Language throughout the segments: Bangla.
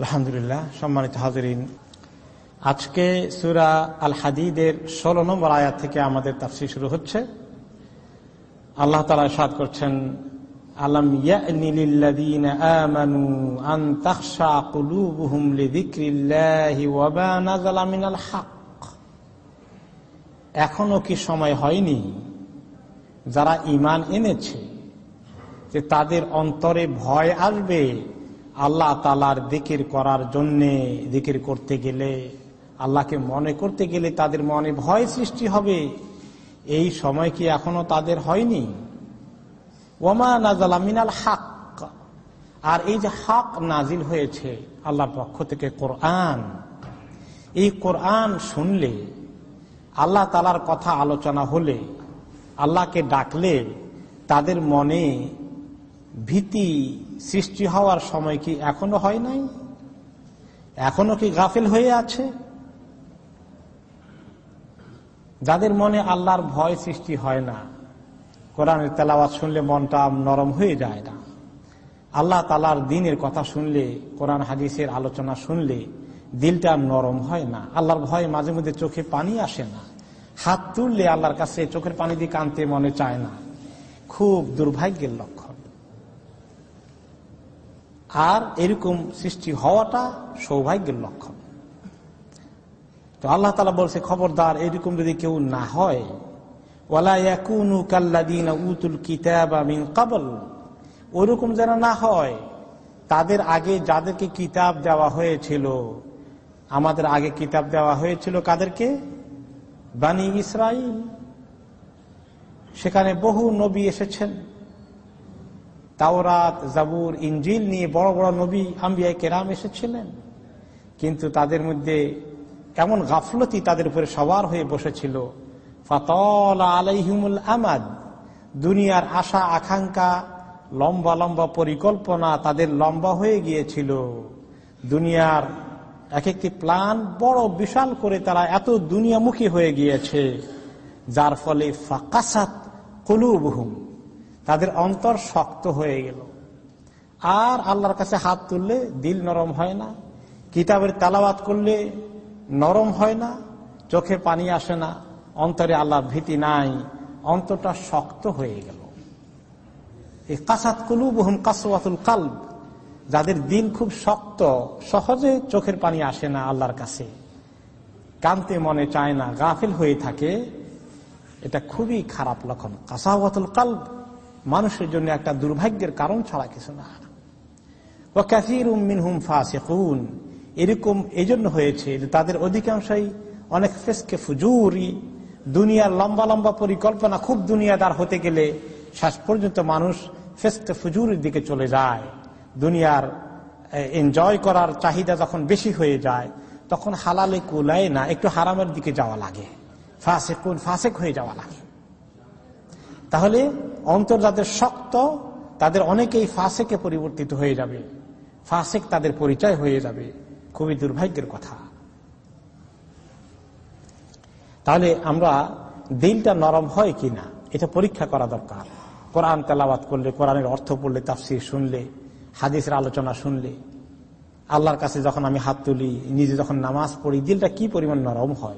আলহামদুলিল্লাহ, সম্মানিত হাজরিন। আজকে সুরা আল হাদিদের ষোলো নম্বর আয়াত থেকে আমাদের তাফসি শুরু হচ্ছে। আল্লাহ তালা সাদ করছেন এখনও কি সময় হয়নি যারা ইমান এনেছে যে তাদের অন্তরে ভয় আসবে আল্লাহ তালার দিকির করার জন্যে দিকির করতে গেলে, আল্লাহকে মনে করতে গেলে তাদের মনে ভয় সৃষ্টি হবে। এই সময় কি এখনও তাদের হয়নি? ওমা নাজালা মিনাল হাক। আর এই যে হাক নাজিল হয়েছে আল্লাহর পক্ষ থেকে কোরআন। এই কোরআন শুনলে, আল্লাহ তালার কথা আলোচনা হলে, আল্লাহকে ডাকলে তাদের মনে ভীতি সৃষ্টি হওয়ার সময় কি এখনও হয় নাই? এখনও কি গাফিল হয়ে আছে? যাদের মনে আল্লাহর ভয় সৃষ্টি হয় না, কোরআনের তেলাওয়াত শুনলে মনটা নরম হয়ে যায় না। আল্লাহ তালার দিনের কথা শুনলে, কোরআন হাদিসের আলোচনা শুনলে দিলটা নরম হয় না। আল্লাহর ভয় মাঝে মধ্যে চোখে পানি আসে না। হাত তুললে আল্লাহর কাছে চোখের পানি দিয়ে কানতে মনে চায় না। খুব দুর্ভাগ্যের লক্ষণ। আর এরকম সৃষ্টি হওয়াটা সৌভাগ্যের লক্ষণ। তো আল্লাহ তালা বলছে, খবরদার, এরকম যদি কেউ না হয় উতুল কাবল ওরকম যেন না হয়, তাদের আগে যাদেরকে কিতাব দেওয়া হয়েছিল, আমাদের আগে কিতাব দেওয়া হয়েছিল কাদেরকে? বানী ইসরাইল সেখানে বহু নবী এসেছেন। তাওরাত, জাবুর ইঞ্জিল নিয়ে বড় বড় নবী আম্বিয়া কেরাম এসেছিলেন। কিন্তু তাদের মধ্যে এমন গাফলতি তাদের উপরে সবার হয়ে বসেছিল। ফাতল আলাইহিমুল আমাদ, দুনিয়ার আশা, আকাঙ্ক্ষা, লম্বা লম্বা পরিকল্পনা তাদের লম্বা হয়ে গিয়েছিল। দুনিয়ার এক একটি প্লান বড় বিশাল করে তারা এত দুনিয়ামুখী হয়ে গিয়েছে, যার ফলে ফাকাসাত কলুবহুম। তাদের অন্তর শক্ত হয়ে গেল। আর আল্লাহর কাছে হাত তুললে দিল নরম হয় না, কিতাবের তালাবাত করলে নরম হয় না, চোখে পানি আসে না, অন্তরে আল্লাহর ভীতি নাই, অন্তরটা শক্ত হয়ে গেল। এই কাসাত কুলুবহুম কাসওয়াতুল কালব, যাদের দিন খুব শক্ত, সহজে চোখের পানি আসে না আল্লাহর কাছে। কানতে মনে চায় না, গাফিল হয়ে থাকে, এটা খুবই খারাপ লক্ষণ। কাসাওয়াতুল কালব মানুষের জন্য একটা দুর্ভাগ্যের কারণ ছাড়া কিছু না। ও ক্যাসির উম্মিন হুম ফাসেকুন। এরকম এই জন্য হয়েছে যে তাদের অধিকাংশই অনেক ফেসকে ফুজুরি, দুনিয়ার লম্বা লম্বা পরিকল্পনা খুব দুনিয়াদার হতে গেলে শেষ পর্যন্ত মানুষ ফেসকে ফুজুরির দিকে চলে যায়। দুনিয়ার এনজয় করার চাহিদা যখন বেশি হয়ে যায়, তখন হালালে কুলায় না, একটু হারামের দিকে যাওয়া লাগে। ফাঁসে ফাসেকুন, ফাসেক হয়ে যাওয়া লাগে। তাহলে অন্তর যাদের শক্ত, তাদের অনেকেই ফাঁসেকে পরিবর্তিত হয়ে যাবে। ফাঁসেক তাদের পরিচয় হয়ে যাবে। খুবই দুর্ভাগ্যের কথা। তাহলে আমরা দিলটা নরম হয় কিনা, এটা পরীক্ষা করা দরকার। কোরআন তেলাবাত করলে, কোরআনের অর্থ পড়লে, তাফসির শুনলে, হাদিসের আলোচনা শুনলে, আল্লাহর কাছে যখন আমি হাত তুলি, নিজে যখন নামাজ পড়ি, দিলটা কি পরিমাণ নরম হয়?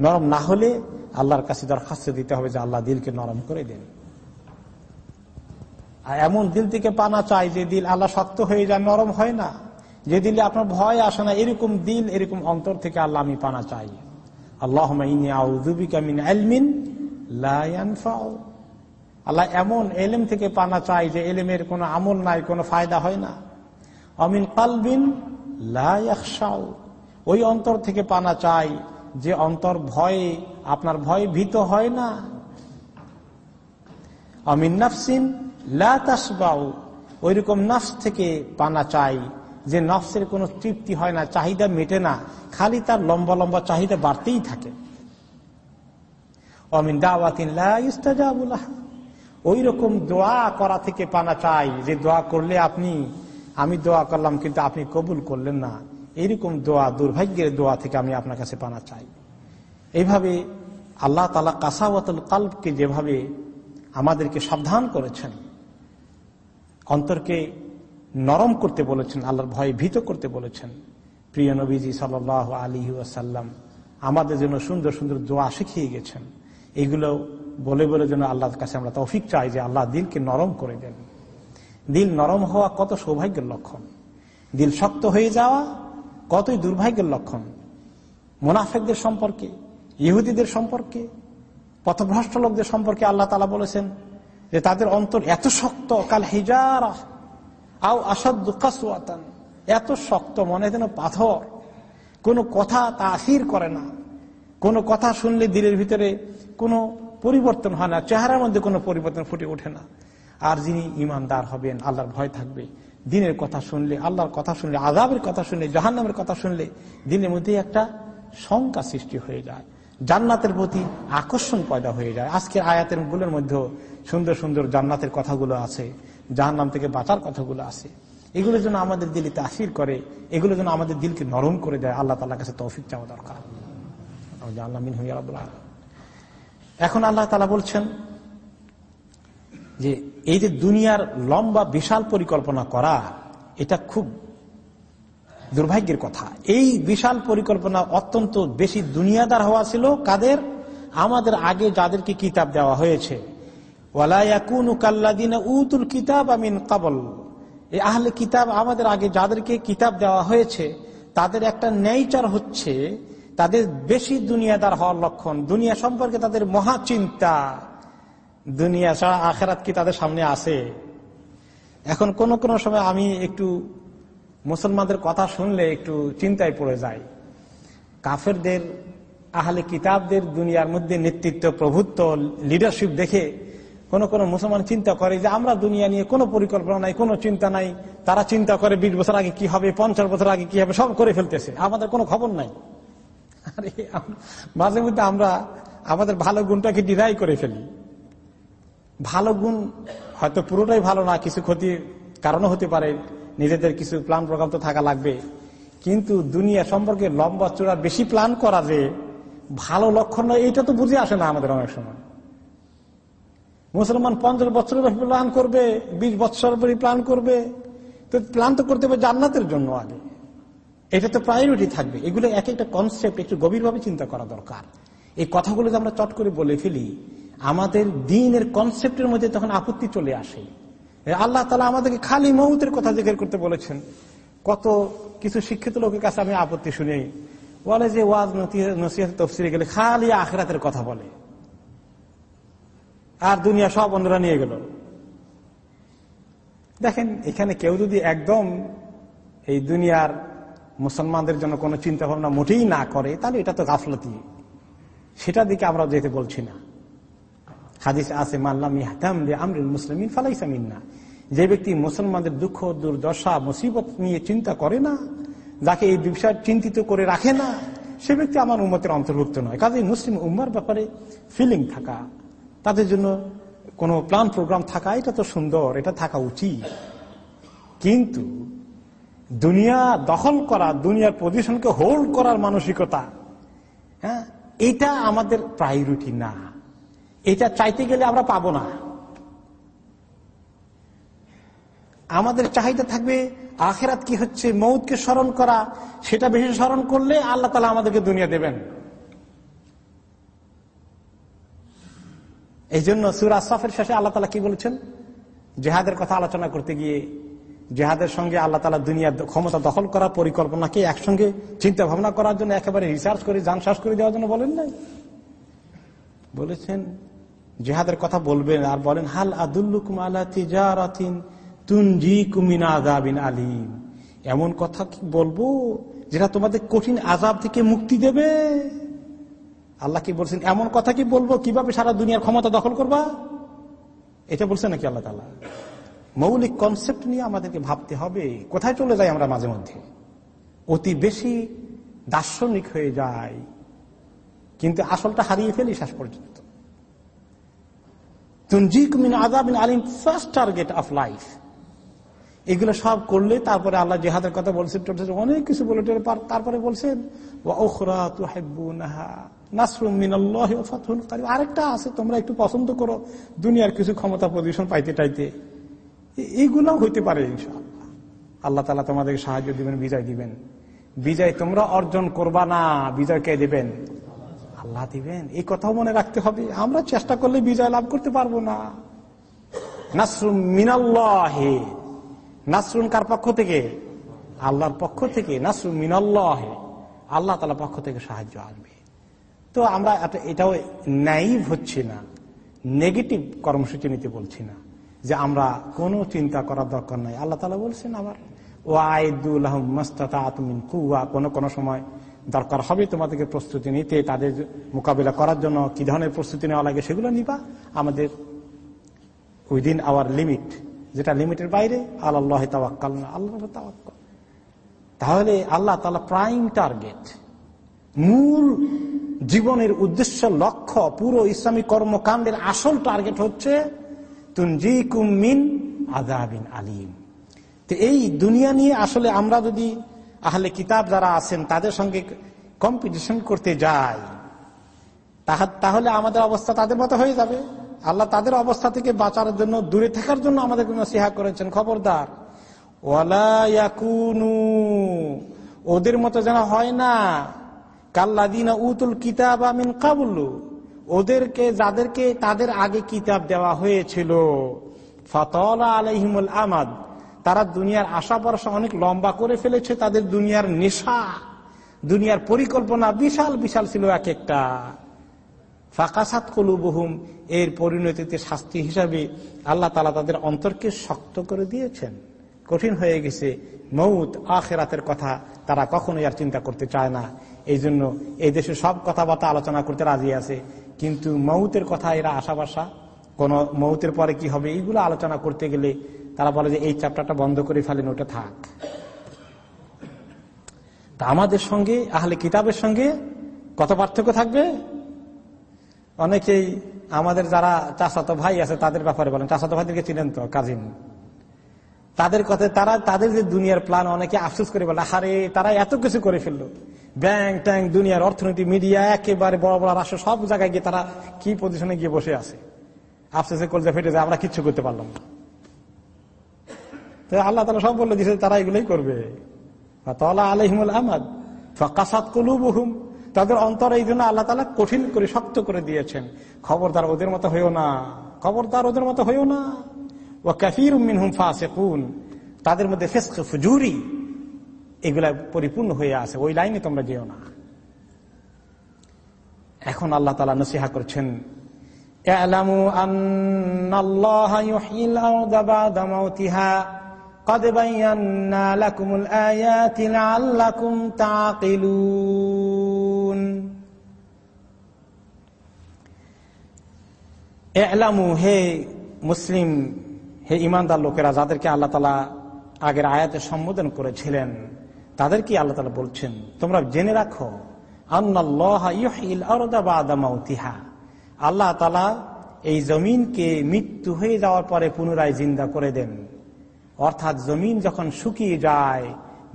নরম না হলে আল্লাহর কাছে দরখাস্ত দিতে হবে যে আল্লাহ দিলকে নরম করে দেন। আর এমন দিল থেকে পানা চাই যে দিল আল্লাহ শক্ত হয়ে যায়, নরম হয় না। যে দিলে আপনার ভয় আসে না, এরকম দিল, এরকম অন্তর থেকে আল্লাহ আমি পানা চাই। আল্লাহ আল্লাহ এমন এলেম থেকে পানা চাই যে এলেমের কোনো আমল নাই, কোনো ফায়দা হয় না। অমিন কালবিন ওই অন্তর থেকে পানা চাই যে অন্তর ভয়ে, আপনার ভয় ভীত হয় না। অমিন নাফসিন লাসবাউ ওই রকম নফস থেকে পানা চাই, যে নফসের কোনো তৃপ্তি হয় না, চাহিদা মেটে না, খালি তার লম্বা লম্বা চাহিদা বাড়তেই থাকে। অমিন ওই রকম দোয়া করা থেকে পানা চাই, যে দোয়া করলে আপনি, আমি দোয়া করলাম কিন্তু আপনি কবুল করলেন না। এইরকম দোয়া, দুর্ভাগ্যের দোয়া থেকে আমি আপনার কাছে পানা চাই। এইভাবে আল্লাহ তালা কাসাওয়াতুল কাল্পকে যেভাবে আমাদেরকে সাবধান করেছেন, অন্তরকে নরম করতে বলেছেন, আল্লাহর ভয়ে ভীত করতে বলেছেন, প্রিয় নবীজি সাল আলী আসাল্লাম আমাদের জন্য সুন্দর সুন্দর দোয়া শিখিয়ে গেছেন। এগুলো বলে বলে যেন আল্লাহর কাছে আমরা তৌফিক চাই যে আল্লাহ দিলকে নরম করে দেন। দিল নরম হওয়া কত সৌভাগ্যের লক্ষণ। দিল শক্ত হয়ে যাওয়া কতই দুর্ভাগ্যের লক্ষণ। মুনাফেকদের সম্পর্কে, ইহুদিদের সম্পর্কে পথভ্রষ্ট লোকদের সম্পর্কে আল্লাহ তালা বলেছেন যে তাদের অন্তর এত শক্ত, কাল হিজারা আও আসাদ কাসুয়াতান এত শক্ত মনে যেন পাথর। কোনো কথা তা আসির করে না। কোনো কথা শুনলে দিলের ভিতরে কোনো পরিবর্তন হয় না, চেহারার মধ্যে কোনো পরিবর্তন ফুটে ওঠে না। আর যিনি ইমানদার হবেন, আল্লাহর ভয় থাকবে। দিনের কথা শুনলে, আল্লাহর কথা শুনলে আজাবের কথা শুনলে, জাহান্নামের কথা শুনলে, দিনের মধ্যে একটা শঙ্কা সৃষ্টি হয়ে যায়। জান্নাতের প্রতি আকর্ষণ পয়দা হয়ে যায়। আজকের আয়াতেরগুলোর মধ্যে সুন্দর সুন্দর জান্নাতের কথাগুলো আছে, জাহান্নাম থেকে বাঁচার কথাগুলো আছে। এগুলো যেন আমাদের দিলে তাসির করে, এগুলো যেন আমাদের দিলকে নরম করে দেয়, আল্লাহ তালার কাছে তৌফিক চাওয়া দরকার। এখন আল্লাহ তালা বলছেন যে এই যে দুনিয়ার লম্বা বিশাল পরিকল্পনা করা, এটা খুব দুর্ভাগ্যের কথা। এই বিশাল পরিকল্পনা অত্যন্ত বেশি দুনিয়াদার হওয়া ছিল কাদের? আমাদের আগে যাদেরকে কিতাব দেওয়া হয়েছে। উতুল কিতাব আমিন কাবল। এই আহলে কিতাব আমাদের আগে যাদেরকে কিতাব দেওয়া হয়েছে, তাদের একটা নেচার হচ্ছে তাদের বেশি দুনিয়াদার হওয়ার লক্ষণ। দুনিয়া সম্পর্কে তাদের মহা চিন্তা। দুনিয়া ছাড়া আখেরাত কি তাদের সামনে আসে এখন কোন কোন সময় আমি একটু মুসলমানদের কথা শুনলে একটু চিন্তায় পড়ে যাই। কাফেরদের, আহলে কিতাবদের দুনিয়ার মধ্যে নেতৃত্ব, প্রভুত্ব লিডারশিপ দেখে কোন কোন মুসলমান চিন্তা করে যে আমরা দুনিয়া নিয়ে কোনো পরিকল্পনা নাই, কোনো চিন্তা নাই। তারা চিন্তা করে বিশ বছর আগে কি হবে, পঞ্চাশ বছর আগে কি হবে, সব করে ফেলতেছে। আমাদের কোনো খবর নাই। মাঝে মধ্যে আমরা আমাদের ভালো গুণটাকে ডিরাই করে ফেলি। ভালো গুণ হয়তো পুরোটাই ভালো না, কিছু ক্ষতির কারণও হতে পারে, নিজেদের কিছু প্ল্যান প্রোগ্রাম তো থাকা লাগবে। কিন্তু দুনিয়া সম্পর্কে লম্বা চূড়া বেশি প্ল্যান করা যে ভালো লক্ষণ নয় এটা তো বুঝে আসে না আমাদের অনেক সময়। মুসলমান পঞ্চাশ বছরের প্ল্যান করবে, বিশ বছর পরে প্ল্যান করবে, তো প্ল্যান তো করতে হবে জান্নাতের জন্য আগে। এটা তো প্রায়োরিটি থাকবে। এগুলো এক একটা কনসেপ্ট একটু গভীরভাবে চিন্তা করা দরকার। এই কথাগুলো যে আমরা চট করে বলে ফেলি, আমাদের দিনের কনসেপ্টের মধ্যে তখন আপত্তি চলে আসে। আল্লাহ তালা আমাদেরকে খালি মৌতের কথা জিজ্ঞেস করতে বলেছেন। কত কিছু শিক্ষিত লোকের কাছে আমি আপত্তি শুনি। বলে যে, ওয়াজ নসিহত তফসিরে গেলে খালি আখরাতের কথা বলে। আর দুনিয়া সব অন্যরা নিয়ে গেল। দেখেন, এখানে কেউ যদি একদম এই দুনিয়ার মুসলমানদের জন্য কোনো চিন্তা ভাবনা মোটেই না করে, তাহলে এটা তো গাফলতি। সেটা দিকে আমরা যেতে বলছি না। হাদিস আছে মাল্লাম আমরুল মুসলিমিন ফালাইসামিন না যে ব্যক্তি মুসলমানদের দুঃখ, দুর্দশা, মুসিবত নিয়ে চিন্তা করে না, যাকে এই বিষয় চিন্তিত করে রাখে না, সে ব্যক্তি আমার উম্মতের অন্তর্ভুক্ত নয়। কাজে মুসলিম উম্মার ব্যাপারে ফিলিং থাকা, তাদের জন্য কোনো প্ল্যান প্রোগ্রাম থাকা, এটা তো সুন্দর, এটা থাকা উচিত। কিন্তু দুনিয়া দখল করা, দুনিয়ার পজিশনকে হোল্ড করার মানসিকতা হ্যাঁ এটা আমাদের প্রায়োরিটি না। এটা চাইতে গেলে আমরা পাবো না। আমাদের চাহিদা থাকবে আখেরাত কি হচ্ছে, মৌতকে স্মরণ করা, সেটা বেশি স্মরণ করলে আল্লাহ তালা আমাদেরকে দুনিয়া দেবেন। এই জন্য সুরা সফের শেষে আল্লাহ তালা কি বলেছেন? জেহাদের কথা আলোচনা করতে গিয়ে জেহাদের সঙ্গে আল্লাহ তালা দুনিয়ার ক্ষমতা দখল করার পরিকল্পনাকে একসঙ্গে চিন্তা ভাবনা করার জন্য একেবারে রিসার্চ করে যান শ্বাস করে দেওয়ার জন্য বলেন নাই? বলেছেন, জেহাদের কথা বলবেন আর বলেন, হাল আদুল্লুকুম আলিম। এমন কথা কি বলব যেটা তোমাদের কঠিন আজাব থেকে মুক্তি দেবে? আল্লাহ কি বলছেন, এমন কথা কি বলব? কীভাবে সারা দুনিয়ার ক্ষমতা দখল করবা? এটা বলছেন নাকি আল্লাহ তালা মৌলিক কনসেপ্ট নিয়ে আমাদেরকে ভাবতে হবে। কোথায় চলে যাই আমরা মাঝে মধ্যে? অতি বেশি দার্শনিক হয়ে যায় কিন্তু আসলটা হারিয়ে ফেলি শেষ পর্যন্ত। তুনজিকুমিন আজাবিন আলিম ফার্স্ট টার্গেট অফ লাইফ এগুলো সব করলে তারপরে আল্লাহ জেহাদের কথা বলছেন অনেক কিছু বলে তারপরে বলছেন আরেকটা আছে, তোমরা একটু পছন্দ করো, দুনিয়ার কিছু ক্ষমতা পজিশন পাইতে টাইতে এইগুলো হইতে পারে আল্লাহ তালা তোমাদেরকে সাহায্য দিবেন, বিজয় দিবেন। বিজয় তোমরা অর্জন করবা না, বিজয় কে দিবেন? আল্লাহ দিবেন। এই কথাও মনে রাখতে হবে। আমরা চেষ্টা করলে বিজয় লাভ করতে পারব না। নাসরুম মিনাল্লাহে। নাসরুন কার পক্ষ থেকে? আল্লাহর পক্ষ থেকে। নাসরুম মিনাল্লাহে। আল্লাহ তালা পক্ষ থেকে সাহায্য আসবে। তো আমরা এটাও ন্যাইভ হচ্ছে না। নেগেটিভ কর্মসূচি নিতে বলছি না। যে আমরা কোনো চিন্তা করার দরকার নাই। আল্লাহ তালা বলছেন আবার ও আয়দুল আহমিন কুয়া কোনো কোনো সময় দরকার হবে তোমাদেরকে প্রস্তুতি নিতে, তাদের মোকাবিলা করার জন্য কি ধরনের প্রস্তুতি নেওয়া লাগে সেগুলো নিবা। আমাদের উইদিন আওয়ার লিমিট যেটা লিমিটের বাইরে আল্লাহ তাওয়াক্কাল না আল্লাহ তাওয়াক্কাল। তাহলে আল্লাহ তালা প্রাইম টার্গেট মূল জীবনের উদ্দেশ্য, লক্ষ্য, পুরো ইসলামী কর্মকাণ্ডের আসল টার্গেট হচ্ছে তুনজি আদাবিন আলিম। তো এই দুনিয়া নিয়ে আসলে আমরা যদি আহলে কিতাব যারা আছেন, তাদের সঙ্গে কম্পিটিশন করতে যাই তাহলে আমাদের অবস্থা তাদের মতো হয়ে যাবে। আল্লাহ তাদের অবস্থা থেকে বাঁচার জন্য, দূরে থাকার জন্য আমাদের সেহা করেছেন খবরদার। ওদের মতো যেন হয় না। কাল্লা কাল্লাদিনা উতুল কিতাব আমিন কাবুল্লু ওদেরকে, যাদেরকে তাদের আগে কিতাব দেওয়া হয়েছিল। ফতলা আলহিমুল আমাদ, তারা দুনিয়ার আশা ভরসা অনেক লম্বা করে ফেলেছে, তাদের দুনিয়ার নেশা, দুনিয়ার পরিকল্পনা বিশাল বিশাল ছিল এক একটা। ফাঁকাসাত কলুবহুম, এর পরিণতিতে শাস্তি হিসাবে আল্লাহ তালা তাদের অন্তরকে শক্ত করে দিয়েছেন। কঠিন হয়ে গেছে মৌত, আখেরাতের কথা তারা কখনোই আর চিন্তা করতে চায় না। এই জন্য এই দেশে সব কথাবার্তা আলোচনা করতে রাজি আছে। কিন্তু মৌতের কথা এরা আশা বাসা কোন মৌতের পরে কি হবে এইগুলো আলোচনা করতে গেলে তারা বলে যে এই চ্যাপ্টারটা বন্ধ করে ফেলেন, ওটা থাক। তা আমাদের সঙ্গে, আহলে কিতাবের সঙ্গে কত পার্থক্য থাকবে? অনেকেই আমাদের যারা চাষাতো ভাই আছে, তাদের ব্যাপারে বলেন। চাষাতো ভাইদেরকে চিনেন তো, কাজিন। তাদের কথা, তারা, তাদের যে দুনিয়ার প্ল্যান অনেকে আফসোস করে বলে আরে তারা এত কিছু করে ফেলল। ব্যাংক ট্যাঙ্ক দুনিয়ার অর্থনীতি, মিডিয়া, একেবারে বড় বড় রাষ্ট্র, সব জায়গায় গিয়ে তারা কি পজিশনে গিয়ে বসে আছে? আফসোসে কলজা ফেটে যায়, আমরা কিচ্ছু করতে পারলাম না। আল্লাহ তালা সব বলল দিছে তারা এগুলোই করবে। আলহিমুল আহমদ ফকাসাত কলুবহুম। তাদের অন্তর এই জন্য আল্লাহ তালা কঠিন করে, শক্ত করে দিয়েছেন। খবরদার ওদের মতো হইও না, খবরদার ওদের মতো হইও না। ও কাফির মিনহুম ফাসেকুন। তাদের মধ্যে ফেসক, ফুজুরি এগুলা পরিপূর্ণ হয়ে আছে, ওই লাইনে তোমরা যেও না। এখন আল্লাহ তালা নসিহা করছেন হে মুসলিম, হে ইমানদার লোকেরা, যাদেরকে আল্লাহ তালা আগের আয়াতে সম্বোধন করেছিলেন তাদেরকে আল্লাহ তালা বলছেন, তোমরা জেনে রাখো আল্লাহ তালা এই জমিনকে মৃত্যু হয়ে যাওয়ার পরে পুনরায় জিন্দা করে দেন। অর্থাৎ জমিন যখন শুকিয়ে যায়,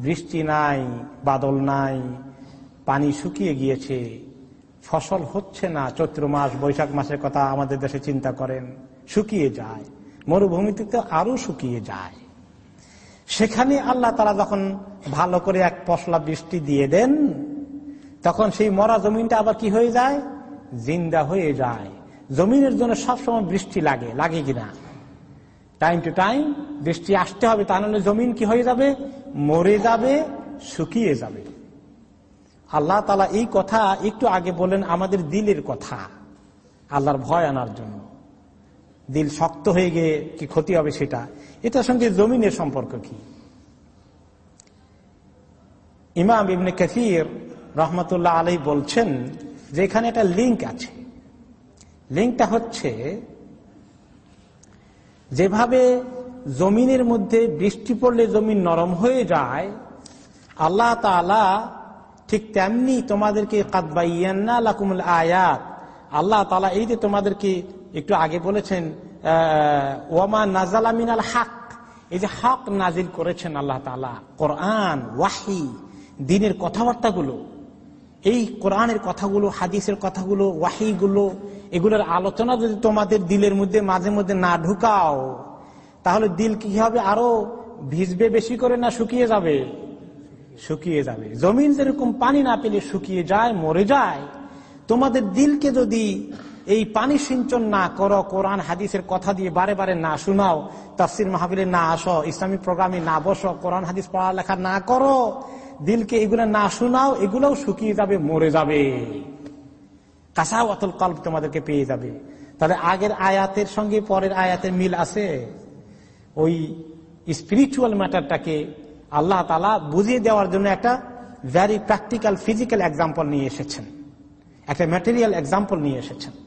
বৃষ্টি নাই, বাদল নাই, পানি শুকিয়ে গিয়েছে, ফসল হচ্ছে না, চৈত্র মাস, বৈশাখ মাসের কথা আমাদের দেশে চিন্তা করেন, শুকিয়ে যায়, মরুভূমিতে তো আরও শুকিয়ে যায়। সেখানে আল্লাহ তারা যখন ভালো করে এক পশলা বৃষ্টি দিয়ে দেন, তখন সেই মরা জমিনটা আবার কি হয়ে যায়? জিন্দা হয়ে যায়। জমিনের জন্য সবসময় বৃষ্টি লাগে লাগে কিনা? টাইম টু টাইম বৃষ্টি আসতে হবে, তা নাহলে জমিন কি হয়ে যাবে? মরে যাবে, শুকিয়ে যাবে। আল্লাহ তালা এই কথা একটু আগে বলেন আমাদের দিলের কথা, আল্লাহর ভয় আনার জন্য। দিল শক্ত হয়ে গিয়ে কি ক্ষতি হবে সেটা? এটার সঙ্গে জমিনের সম্পর্ক কি? ইমাম ইবনে কফির রহমতুল্লাহ আলাই বলছেন যে এখানে একটা লিঙ্ক আছে। লিঙ্কটা হচ্ছে যেভাবে জমিনের মধ্যে বৃষ্টি পড়লে জমিন নরম হয়ে যায়, আল্লাহ তালা ঠিক তেমনি তোমাদেরকে কাদবাইয়ান্না লাকুমুল আয়াত আল্লাহ তালা এই যে তোমাদেরকে একটু আগে বলেছেন ওয়ামা নাজালা মিনাল হাক। এই যে হক নাজিল করেছেন আল্লাহ তালা কোরআন, ওয়াহি, দিনের কথাবার্তাগুলো, এই কোরআনের কথাগুলো, হাদিসের কথাগুলো, ওয়াহিগুলো, এগুলোর আলোচনা যদি তোমাদের দিলের মধ্যে মাঝে মধ্যে না ঢুকাও, তাহলে দিল কি হবে? আরও ভিজবে বেশি করে না শুকিয়ে যাবে? শুকিয়ে যাবে। জমিন যেরকম পানি না পেলে শুকিয়ে যায়, মরে যায়, তোমাদের দিলকে যদি এই পানি সিঞ্চন না করো, কোরআন হাদিসের কথা দিয়ে বারে বারে না শোনাও, তাফসির মাহবিলে না আসো ইসলামিক প্রোগ্রামে না বসো, কোরআন হাদিস পড়ালেখা না করো, দিলকে এগুলো না শোনাও, এগুলোও শুকিয়ে যাবে, মরে যাবে। কাঁচাও অতল কল্প তোমাদেরকে পেয়ে যাবে। তাহলে আগের আয়াতের সঙ্গে পরের আয়াতের মিল আছে? ওই স্পিরিচুয়াল ম্যাটারটাকে আল্লাহ তালা বুঝিয়ে দেওয়ার জন্য একটা ভ্যারি প্র্যাকটিক্যাল ফিজিক্যাল এক্সাম্পল নিয়ে এসেছেন। একটা ম্যাটেরিয়াল এক্সাম্পল নিয়ে এসেছেন।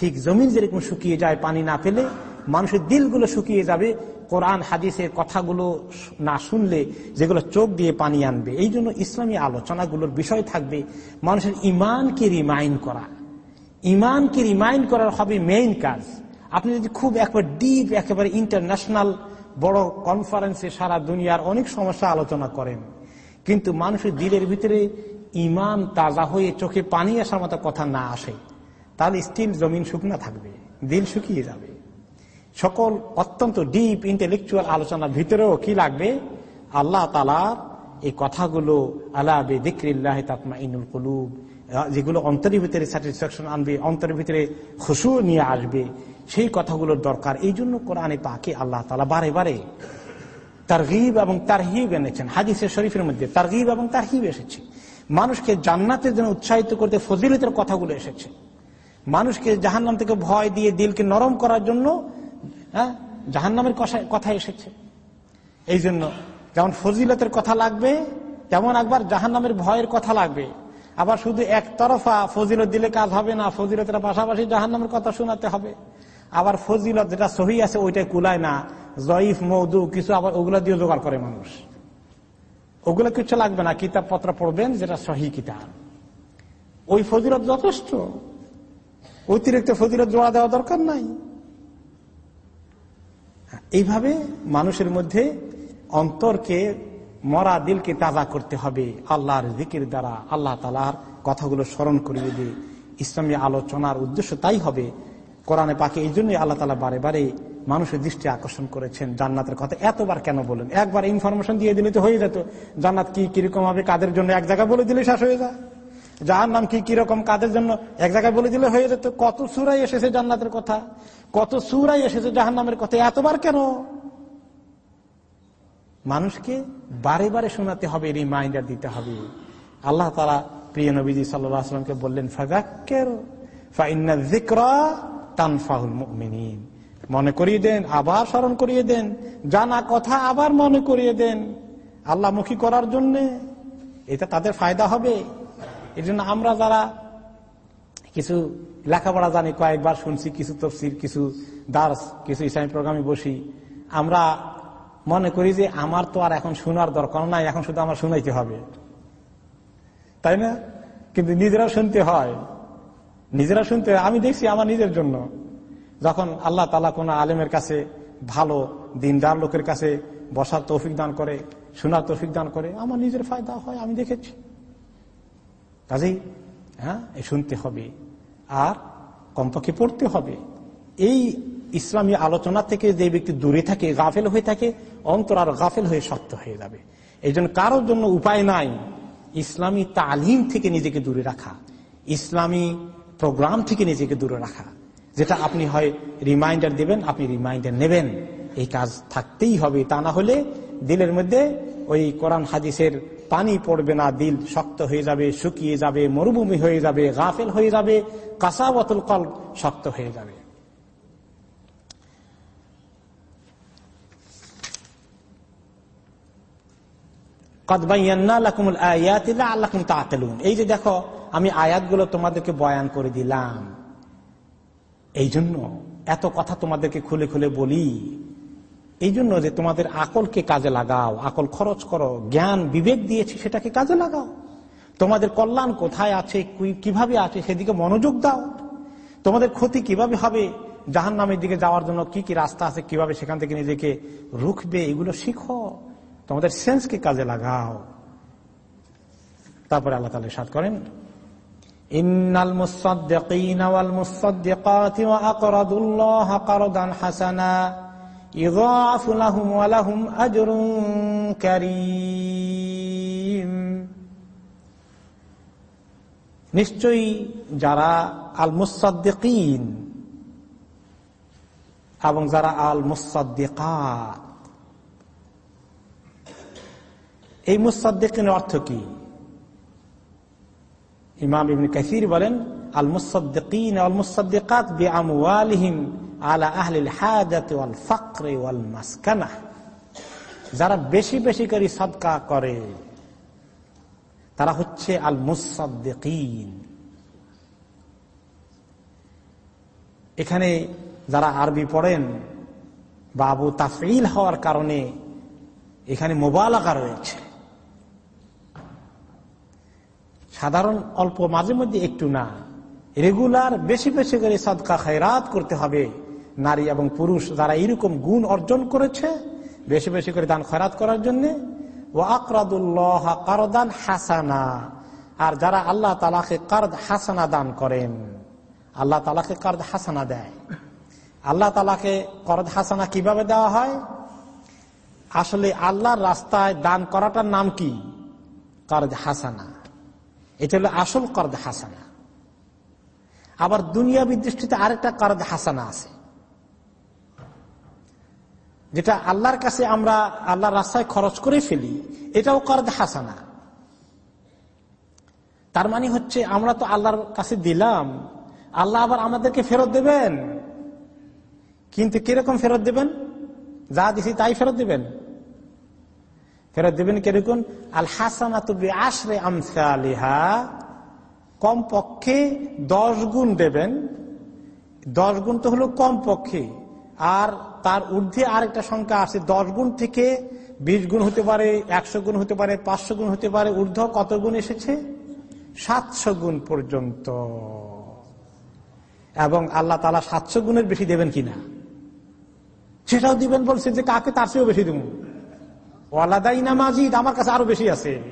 ঠিক জমিন যেরকম শুকিয়ে যায়, পানি না পেলে মানুষের দিলগুলো শুকিয়ে যাবে, কোরআন, হাদিসের কথাগুলো না শুনলে যেগুলো চোখ দিয়ে পানি আনবে। এই জন্য ইসলামী আলোচনাগুলোর বিষয় থাকবে মানুষের ইমানকে রিমাইন্ড করা। ইমানকে রিমাইন্ড করার হবে মেইন কাজ। আপনি যদি খুব একবার ডিপ একেবারে ইন্টারন্যাশনাল বড় কনফারেন্সে সারা দুনিয়ার অনেক সমস্যা আলোচনা করেন। কিন্তু মানুষের দিলের ভিতরে ইমান তাজা হয়ে চোখে পানি আসার মতো কথা না আসে। তাহলে স্টিল জমিন শুকনা থাকবে, দিল শুকিয়ে যাবে। সকল অত্যন্ত ডিপ ইন্টেলেকচুয়াল আলোচনার ভিতরেও কি লাগবে? আল্লাহ তালার এই কথাগুলো আল্লাহ দিক্রিল্লাহ তাতমা ইনুল কলুব, যেগুলো অন্তরের ভিতরে স্যাটিসফ্যাকশন আনবে, অন্তরের ভিতরে খুশু নিয়ে আসবে, সেই কথাগুলোর দরকার। এই জন্য কোরআনে পাকে আল্লাহ তালা বারে বারে তারগিব এবং তারহিব এনেছেন। হাদিসের শরীফের মধ্যে তারগিব এবং তারহিব এসেছে। মানুষকে জান্নাতের জন্য উৎসাহিত করতে ফজিলতের কথাগুলো এসেছে। মানুষকে জাহান্নাম থেকে ভয় দিয়ে দিলকে নরম করার জন্য হ্যাঁ জাহান্নামের কথা এসেছে। এই জন্য যেমন ফজিলতের কথা লাগবে, তেমন একবার জাহান্নামের ভয়ের কথা লাগবে। আবার শুধু একতরফা ফজিলত দিলে কাজ হবে না, ফজিলতের পাশাপাশি জাহান্নামের কথা শোনাতে হবে। আবার ফজিলত যেটা সহি আছে, ওইটাই কুলায় না। জয়ীফ, মৌদু, কিছু আবার ওগুলা দিয়ে জোগাড় করে মানুষ। ওগুলো কিছু লাগবে না। কিতাব পত্র পড়বেন, যেটা সহি কিতাব। ওই ফজিলত যথেষ্ট। অতিরিক্ত ফজিলত জোড়া দেওয়া দরকার নাই। এইভাবে মানুষের মধ্যে অন্তরকে, মরা দিলকে তাজা করতে হবে। আল্লাহর জিকির দ্বারা আল্লাহ তালার কথাগুলো স্মরণ করিয়ে দিয়ে ইসলামী আলোচনার উদ্দেশ্য তাই হবে। কোরআনে পাকে এই জন্যই আল্লাহ তালা বারে বারে মানুষের দৃষ্টি আকর্ষণ করেছেন, জান্নাতের কথা। এতবার কেন বলেন? একবার ইনফরমেশন দিয়ে দিলে তো হয়ে যেত। জান্নাত কি কীরকম হবে, কাদের জন্য এক জায়গায় বলে দিলে শেষ হয়ে যায়। যার নাম কি কীরকম কাদের জন্য? এক জায়গায় বলে দিলে হয়ে যেত, কত সুরাই এসেছে জান্নাতের কথা? কত সুরাই এসেছে জাহান নামের কথা? এতবার কেন? মানুষকে বারে বারে শোনাতে হবে রিমাইন্ডার দিতে হবে। আল্লাহ তারা প্রিয় নবীজি সাল্লামকে বললেন ফাজাক্কের মনে করিয়ে দেন, আবার স্মরণ করিয়ে দেন, জানা কথা আবার মনে করিয়ে দেন। আল্লাহমুখী করার জন্য এটা তাদের ফায়দা হবে। এই আমরা যারা কিছু লেখাপড়া জানি, কয়েকবার শুনছি, কিছু তফসির, কিছু দাস কিছু ইসলামী প্রোগ্রামে বসি, আমরা মনে করি যে আমার তো আর এখন শোনার দরকার নাই, এখন শুধু আমার শুনাইতে হবে। তাই না? কিন্তু নিজেরা শুনতে হয়। নিজেরা শুনতে হয়। আমি দেখছি আমার নিজের জন্য। যখন আল্লাহ তালা কোন আলেমের কাছে ভালো দিনদার লোকের কাছে বসার তৌফিক দান করে, শোনার তৌফিক দান করে, আমার নিজের ফায়দা হয়, আমি দেখেছি। কাজেই হ্যাঁ শুনতে হবে। আর কমপক্ষে পড়তে হবে। এই ইসলামী আলোচনা থেকে যে ব্যক্তি দূরে থাকে, গাফেল হয়ে থাকে, অন্তর আর গাফেল হয়ে শক্ত হয়ে যাবে। এই জন্য কারোর জন্য উপায় নাই ইসলামী তালিম থেকে নিজেকে দূরে রাখা, ইসলামী প্রোগ্রাম থেকে নিজেকে দূরে রাখা, যেটা আপনি হয় রিমাইন্ডার দেবেন, আপনি রিমাইন্ডার নেবেন। এই কাজ থাকতেই হবে। তা না হলে দিলের মধ্যে ওই কোরআন হাদিসের পানি পড়বে না, দিল শক্ত হয়ে যাবে, শুকিয়ে যাবে, মরুভূমি হয়ে যাবে, গাফেল হয়ে যাবে কাসাবতুল কল শক্ত হয়ে যাবে। এই যে দেখো, আমি আয়াতগুলো তোমাদেরকে বয়ান করে দিলাম। এই জন্য এত কথা তোমাদেরকে খুলে খুলে বলি। এই জন্য যে তোমাদের আকলকে কাজে লাগাও, আকল খরচ করো, জ্ঞান, বিবেক দিয়েছি, সেটাকে কাজে লাগাও। তোমাদের কল্যাণ কোথায় আছে কীভাবে আছে, সেদিকে মনোযোগ দাও। তোমাদের ক্ষতি কীভাবে হবে জাহান নামের দিকে যাওয়ার জন্য কি কি রাস্তা আছে, কীভাবে সেখান থেকে নিজেকে রুখবে, এগুলো শিখো। তোমাদের সেন্সকে কাজে লাগাও। তারপরে আল্লাহ তালে সাত করেন, ইন্নাল মুসাদ্দিকাতি হাসানা। নিশ্চয়ই যারা আল মুসাদ্দিকিন এবং যারা আল মুসাদ্দিকাত এই মুসাদ্দিকিনের অর্থ কি? ইমাম ইবনে কাসির বলেন আল মুসাদ্দিকিন আল মুসাদ্দিকাত বিআমওয়ালিহিম আলা আহলিল হাজাত ফাকর ওয়াল মাসকানা। যারা বেশি বেশি করে সদকা করে, তারা হচ্ছে আল মুসাদ্দিকিন। এখানে যারা আরবি পড়েন বা আবু তাফিল হওয়ার কারণে এখানে মোবালাকা রয়েছে। সাধারণ অল্প মাঝে মধ্যে একটু না, রেগুলার বেশি বেশি করে সদকা খায়রাত করতে হবে। নারী এবং পুরুষ যারা এরকম গুণ অর্জন করেছে, বেশি বেশি করে দান খয়রাত করার জন্য ও আকরাদুল্লাহ কারদান হাসানা। আর যারা আল্লাহ তালাকে কার্দ হাসানা দান করেন, আল্লাহ তালাকে কার্দ হাসানা দেয়। আল্লাহ তালাকে করদ হাসানা কীভাবে দেওয়া হয়? আসলে আল্লাহর রাস্তায় দান করাটার নাম কি? কার্দ হাসানা। এটা হলো আসল কার্দ হাসানা। আবার দুনিয়া দৃষ্টিতে আরেকটা কার্দ হাসানা আছে। যেটা আল্লাহর কাছে আমরা আল্লাহর রাস্তায় খরচ করে ফেলি, এটাও কার্দ হাসানা। তার মানে হচ্ছে আমরা তো আল্লাহর কাছে দিলাম, আল্লাহ আবার আমাদেরকে ফেরত দেবেন। কিন্তু কীরকম ফেরত দেবেন? যা দিছি তাই ফেরত দেবেন। ফেরত দেবেন কীরকম? আল হাসানা তুবি আশরে আমসালিহা কম পক্ষে দশ গুণ দেবেন। দশ গুণ তো হলো কম পক্ষে আর তার ঊর্ধ্বে আরেকটা সংখ্যা আছে, দশ গুণ থেকে বিশ গুণ হতে পারে, একশো গুণ হতে পারে, পাঁচশো গুণ হতে পারে, ঊর্ধ্ব কত গুণ এসেছে? সাতশো গুণ পর্যন্ত। এবং আল্লাহ তালা সাতশো গুণের বেশি দেবেন কিনা? সেটাও দিবেন বলছে যে কাকে তার চেয়েও বেশি দেবো? ওয়ালাদাই নামাজিদ আমার কাছে আরও বেশি আছে।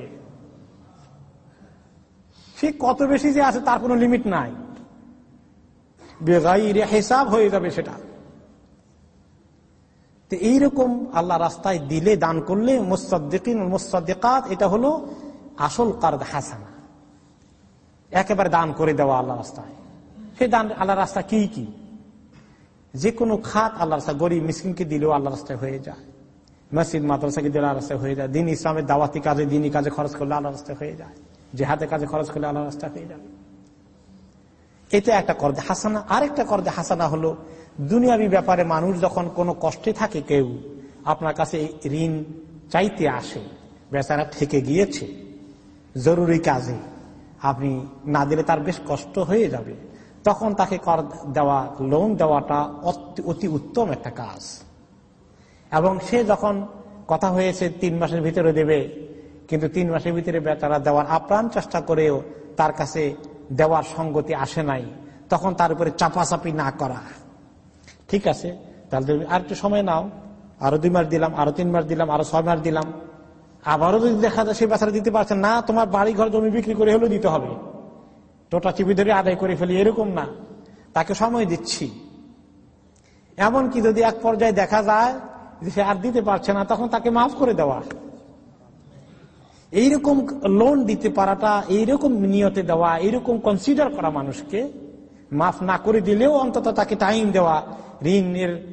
সে কত বেশি যে আছে তার কোনো লিমিট নাই। বেগাইরে হিসাব হয়ে যাবে সেটা। তো এইরকম আল্লাহ রাস্তায় দিলে, দান করলে মোসাদ্দিন মোসাদ্দিকাত, এটা হলো আসল কার্দ হাসানা। একেবারে দান করে দেওয়া আল্লাহ রাস্তায়। সে দান আল্লাহ রাস্তা কি কি? যে কোনো খাত আল্লাহ রাস্তা গরিব মিসকিনকে দিলেও আল্লাহ রাস্তায় হয়ে যায়। মসজিদ মাদ্রাসাকে দিলে আল্লাহ রাস্তায় হয়ে যায়। দিন ইসলামের দাওয়াতি কাজে, দিনই কাজে খরচ করলে আল্লাহ রাস্তায় হয়ে যায়। জেহাদে কাজে খরচ করলে আল্লাহ রাস্তায় হয়ে যাবে। এটা একটা কর্দে হাসানা। আরেকটা কর্দে হাসানা হলো দুনিয়াবি ব্যাপারে মানুষ যখন কোনো কষ্টে থাকে কেউ, আপনার কাছে ঋণ চাইতে আসে, বেচারা থেকে গিয়েছে। জরুরি কাজে। আপনি না দিলে তার বেশ কষ্ট হয়ে যাবে। তখন তাকে কর দেওয়া, লোন দেওয়াটা অতি উত্তম একটা কাজ। এবং সে যখন কথা হয়েছে, তিন মাসের ভিতরে দেবে, কিন্তু তিন মাসের ভিতরে বেচারা দেওয়ার আপ্রাণ চেষ্টা করেও তার কাছে দেওয়ার সঙ্গতি আসে নাই। তখন তার উপরে চাপাচাপি না করা। ঠিক আছে, তাহলে তুমি আর একটু সময় নাও। আরও দুই মাস দিলাম, আরও তিন মাস দিলাম, আরও ছয় মাস দিলাম। আবারও যদি দেখা যায় সেই বেচারা দিতে পারছে না, তোমার বাড়ি ঘর জমি বিক্রি করে হলেও দিতে হবে। টোটা চিপি ধরে আদায় করে ফেলি, এরকম না। তাকে সময় দিচ্ছি। এমনকি যদি এক পর্যায়ে দেখা যায় যে সে আর দিতে পারছে না, তখন তাকে মাফ করে দেওয়া। এইরকম লোন দিতে পারাটা, এইরকম নিয়তে দেওয়া, এইরকম কনসিডার করা মানুষকে মাফ না করে দিলেও অন্তত তাকে টাইম দেওয়া। ঋণের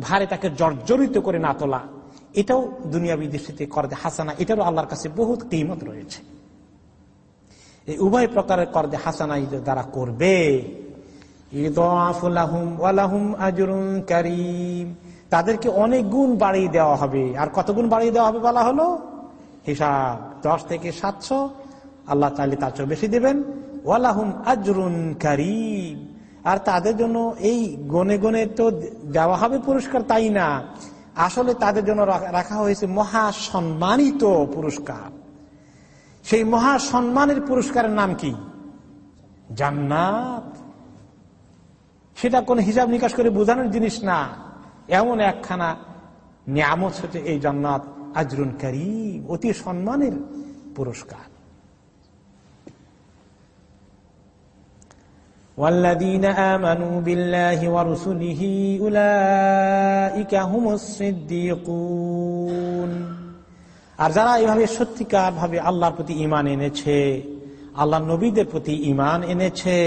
ভারে তাকে জর্জরিত করে না তোলা। এটাও দুনিয়া বিদেশিতে করদে হাসানা, এটারও আল্লাহর কাছে বহুত কিমত রয়েছে। এই উভয় প্রকারের করদে হাসানা দ্বারা করবে। তাদেরকে অনেক গুণ বাড়িয়ে দেওয়া হবে। আর কত গুণ বাড়িয়ে দেওয়া হবে বলা হলো? হিসাব দশ থেকে সাতশো। আল্লাহ তাহলে তার চেয়ে বেশি দেবেন। ওয়ালাহুম আজরুন কারিম। আর তাদের জন্য এই গনে গনে তো দেওয়া হবে পুরস্কার, তাই না? আসলে তাদের জন্য রাখা হয়েছে মহা সম্মানিত পুরস্কার। সেই মহা সম্মানের পুরস্কারের নাম কি? জান্নাত। সেটা কোন হিসাব নিকাশ করে বোঝানোর জিনিস না। এমন একখানা নিয়ামত হচ্ছে এই জান্নাত আজরুন করিম, অতি সম্মানের পুরস্কার। والذين آمنوا بالله ورسله أولئك هم الصديقون আর যারা এইভাবে সত্যিকার ভাবে আল্লাহর প্রতি ইমান এনেছে আল্লাহ নবীদের প্রতি ইমান এনেছে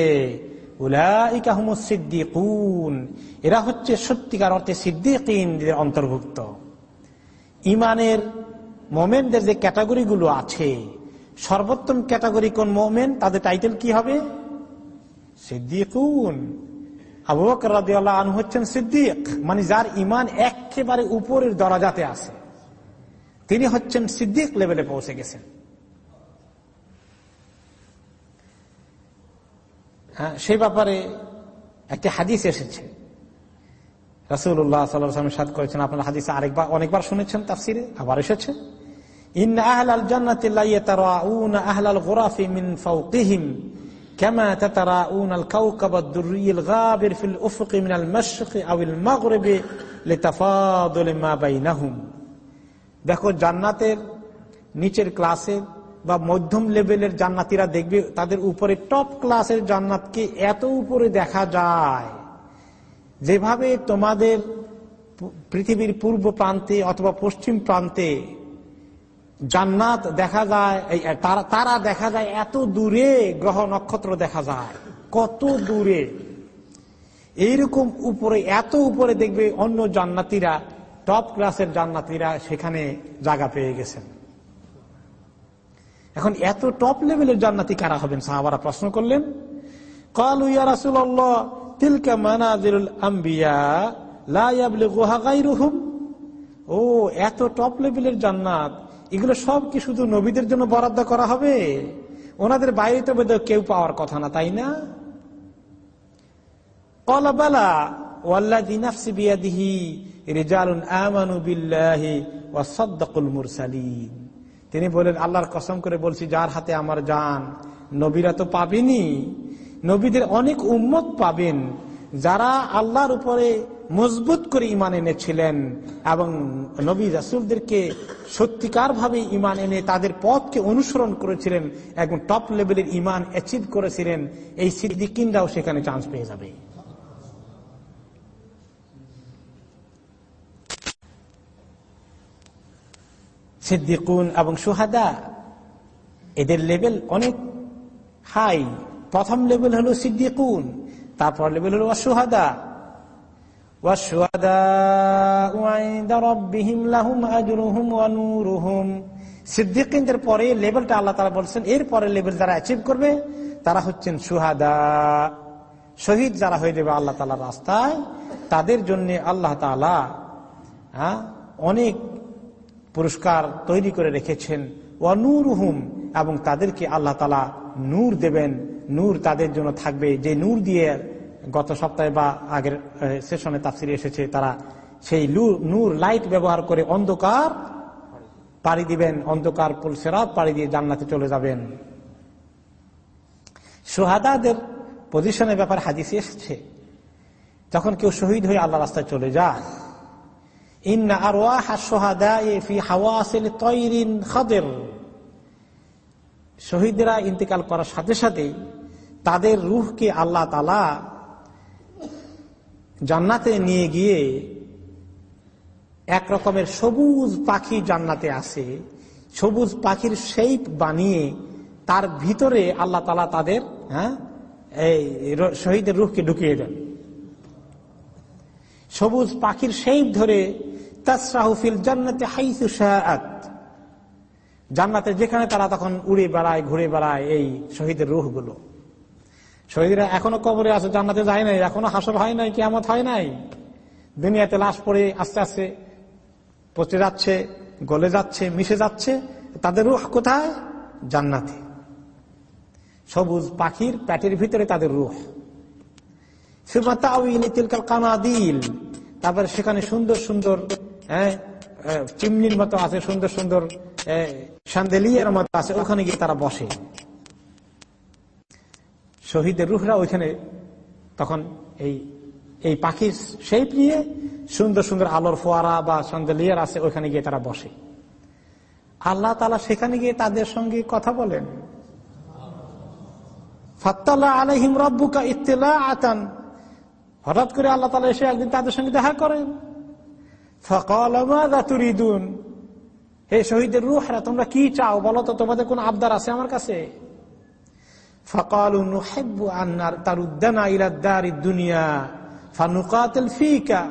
সিদ্দিকুন এরা হচ্ছে সত্যিকার অর্থে সিদ্দিকিনদের অন্তর্ভুক্ত ইমানের মোমেনদের যে ক্যাটাগরিগুলো আছে সর্বোত্তম ক্যাটাগরি কোন মোমেন তাদের টাইটেল কি হবে সিদ্দিকুন। আবু বকর আনু হচ্ছেন সিদ্দিক। মানে যার ইমান একেবারে উপরের দরাজাতে আছে। তিনি হচ্ছেন সিদ্দিক লেভেলে পৌঁছে গেছেন। হ্যাঁ সেই ব্যাপারে একটি হাদিস এসেছে। রাসুল্লাহ সাল্লামের সাথ করেছেন, আপনার হাদিসে আরেকবার, অনেকবার শুনেছেন তাফসিরে, আবার এসেছে। ইন আহলাল জান্নাতি লা ইয়াতারাউনা আহলাল গুরাফি মিন ফাওকিহিম كما تتراءون الكوكب الدري الغابر في الأفق من المشرق أو المغرب لتفاضل ما بينهم দেখো জান্নাতের নিচের ক্লাসের বা মধ্যম লেভেলের জান্নাতিরা দেখবে তাদের উপরে টপ ক্লাসের জান্নাতকে এত উপরে দেখা যায় যেভাবে তোমাদের পৃথিবীর পূর্ব প্রান্তে অথবা পশ্চিম প্রান্তে জান্নাত দেখা যায় তারা দেখা যায় এত দূরে গ্রহ নক্ষত্র দেখা যায়, কত দূরে। এইরকম উপরে, এত উপরে দেখবে অন্য জান্নাতিরা, টপ ক্লাসের জান্নাতিরা সেখানে জায়গা পেয়ে গেছেন। এখন এত টপ লেভেলের জান্নাতি কারা হবেন সাহাবারা প্রশ্ন করলেন। কল ইয়া রাসুল্লাহ তিলকা মানাজিরুল আম্বিয়া লাইরুহুম ও, এত টপ লেভেলের জান্নাত এগুলো সব কি শুধু নবীদের জন্য বরাদ্দ করা হবে? ওনাদের বাইরে তো বোধ কেউ পাওয়ার কথা না, তাই না? কলবালা আমানু তিনি বলেন, আল্লাহর কসম করে বলছি, যার হাতে আমার যান নবীরা তো পাবেনি নবীদের অনেক উম্মত পাবেন, যারা আল্লাহর উপরে মজবুত করে ইমান এনেছিলেন এবং নবী রাসুলদেরকে সত্যিকার ভাবে ইমান এনে তাদের পথকে অনুসরণ করেছিলেন, এবং টপ লেভেলের ইমান অ্যাচিভ করেছিলেন, এই সিদ্দিকিনরাও সেখানে চান্স পেয়ে যাবে। সিদ্দিকুন এবং সুহাদা, এদের লেভেল অনেক হাই প্রথম লেভেল হলো সিদ্দিকুন, তারপর লেভেল হলো অসুহাদা সিদ্দিকিনদের পরে লেভেলটা আল্লাহ তারা বলছেন এরপরে লেভেল যারা অ্যাচিভ করবে, তারা হচ্ছেন সুহাদা শহীদ যারা হয়ে যাবে আল্লাহ তালা রাস্তায়, তাদের জন্য আল্লাহ তালা অনেক পুরস্কার তৈরি করে রেখেছেন। হুম এবং তাদেরকে আল্লাহ তালা নূর দেবেন। নূর তাদের জন্য থাকবে। যে নূর দিয়ে গত সপ্তাহে বা আগের সেশনে তাফসিরে এসেছে, তারা সেই নূর লাইট ব্যবহার করে অন্ধকার পাড়ি দিবেন, অন্ধকার পুলসেরাত পাড়ি দিয়ে জান্নাতে চলে যাবেন। সোহাদাদের পজিশনের ব্যাপার হাদিসে এসেছে, যখন কেউ শহীদ হয়ে আল্লাহ রাস্তায় চলে যায়। ইন্না শহীদরা ইন্তেকাল করার সাথে সাথে তাদের রুহকে আল্লাহ তালা জান্নাতে নিয়ে গিয়ে এক রকমের সবুজ পাখি জান্নাতে আসে। সবুজ পাখির শেপ বানিয়ে তার ভিতরে আল্লাহ তালা তাদের হ্যাঁ এই শহীদের রুখকে ঢুকিয়ে দেন। সবুজ পাখির শেপ ধরে তাসরাহুফিল জান্নাতে হাইসু শাহাত জান্নাতে যেখানে তারা তখন উড়ে বেড়ায়, ঘুরে বেড়ায় এই শহীদের রুহগুলো। শহীদরা এখনও কবরে আছে জান্নাতে যায় নাই এখনও হাসর হয় নাই কেমত হয় নাই। দুনিয়াতে লাশ পড়ে আস্তে আস্তে পচে যাচ্ছে গলে যাচ্ছে মিশে যাচ্ছে তাদের রুহ কোথায়? জান্নাতে। সবুজ পাখির প্যাটের ভিতরে তাদের রুহ। কানাদিল। তারপরে সেখানে সুন্দর সুন্দর হ্যাঁ, চিমনির মতো আছে সুন্দর সুন্দর সান্দেলিয়ার মতো আছে ওখানে গিয়ে তারা বসে। শহীদের রুহরা ওইখানে তখন এই এই পাখির শেপ নিয়ে সুন্দর সুন্দর আলোর ফোয়ারা বা সন্দেলিয়ার আছে, ওইখানে গিয়ে তারা বসে। আল্লাহ তালা সেখানে গিয়ে তাদের সঙ্গে কথা বলেন। ফত্তাল্লাহ আলহিম রব্বুকা ইত্তেলা আতান হঠাৎ করে আল্লাহ তালা এসে একদিন তাদের সঙ্গে দেখা করেন। হে শহীদের রুহরা, তোমরা কি চাও বলো তো? তোমাদের কোন আবদার আছে আমার কাছে? দুনিয়া, ফানুকাতিল ফিকা,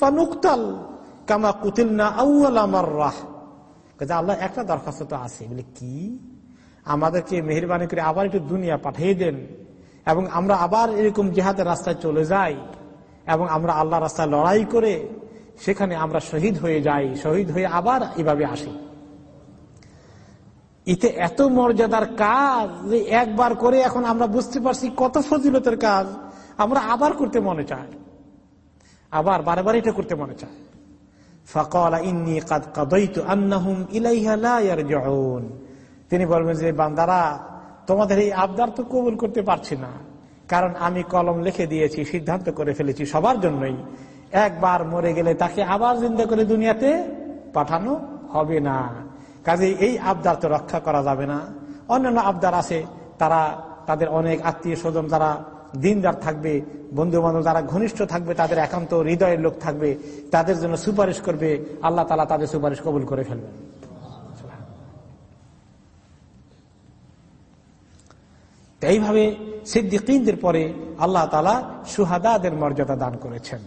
ফানুকতাল কামা কুতিল না আল্লাহ একটা দরখাস্ত তো আছে, বলে কি? আমাদেরকে মেহরবানি করে আবার একটু দুনিয়া পাঠিয়ে দেন, এবং আমরা আবার এরকম জেহাদের রাস্তায় চলে যাই, এবং আমরা আল্লাহ রাস্তায় লড়াই করে সেখানে আমরা শহীদ হয়ে যাই, শহীদ হয়ে আবার এভাবে আসি। ইতে এত মর্যাদার কাজ যে একবার করে এখন আমরা বুঝতে পারছি কত ফজিলতের কাজ। আমরা আবার করতে মনে চাই আবার বারবার এটা করতে মনে চায়। ইন্নি আন্নাহুম তিনি বলবেন যে, বান্দারা, তোমাদের এই আবদার তো কবুল করতে পারছি না। কারণ আমি কলম লিখে দিয়েছি, সিদ্ধান্ত করে ফেলেছি সবার জন্যই। একবার মরে গেলে তাকে আবার জিন্দা করে দুনিয়াতে পাঠানো হবে না। কাজে এই আবদার তো রক্ষা করা যাবে না। অন্যান্য আবদার আছে, তারা তাদের অনেক আত্মীয় স্বজন যারা দিনদার থাকবে বন্ধু বান্ধব যারা ঘনিষ্ঠ থাকবে, তাদের একান্ত হৃদয়ের লোক থাকবে, তাদের জন্য সুপারিশ করবে, আল্লাহ তালা তাদের সুপারিশ কবুল করে ফেলবেন। এইভাবে সিদ্দিকদের পরে আল্লাহ তালা সুহাদাদের মর্যাদা দান করেছেন।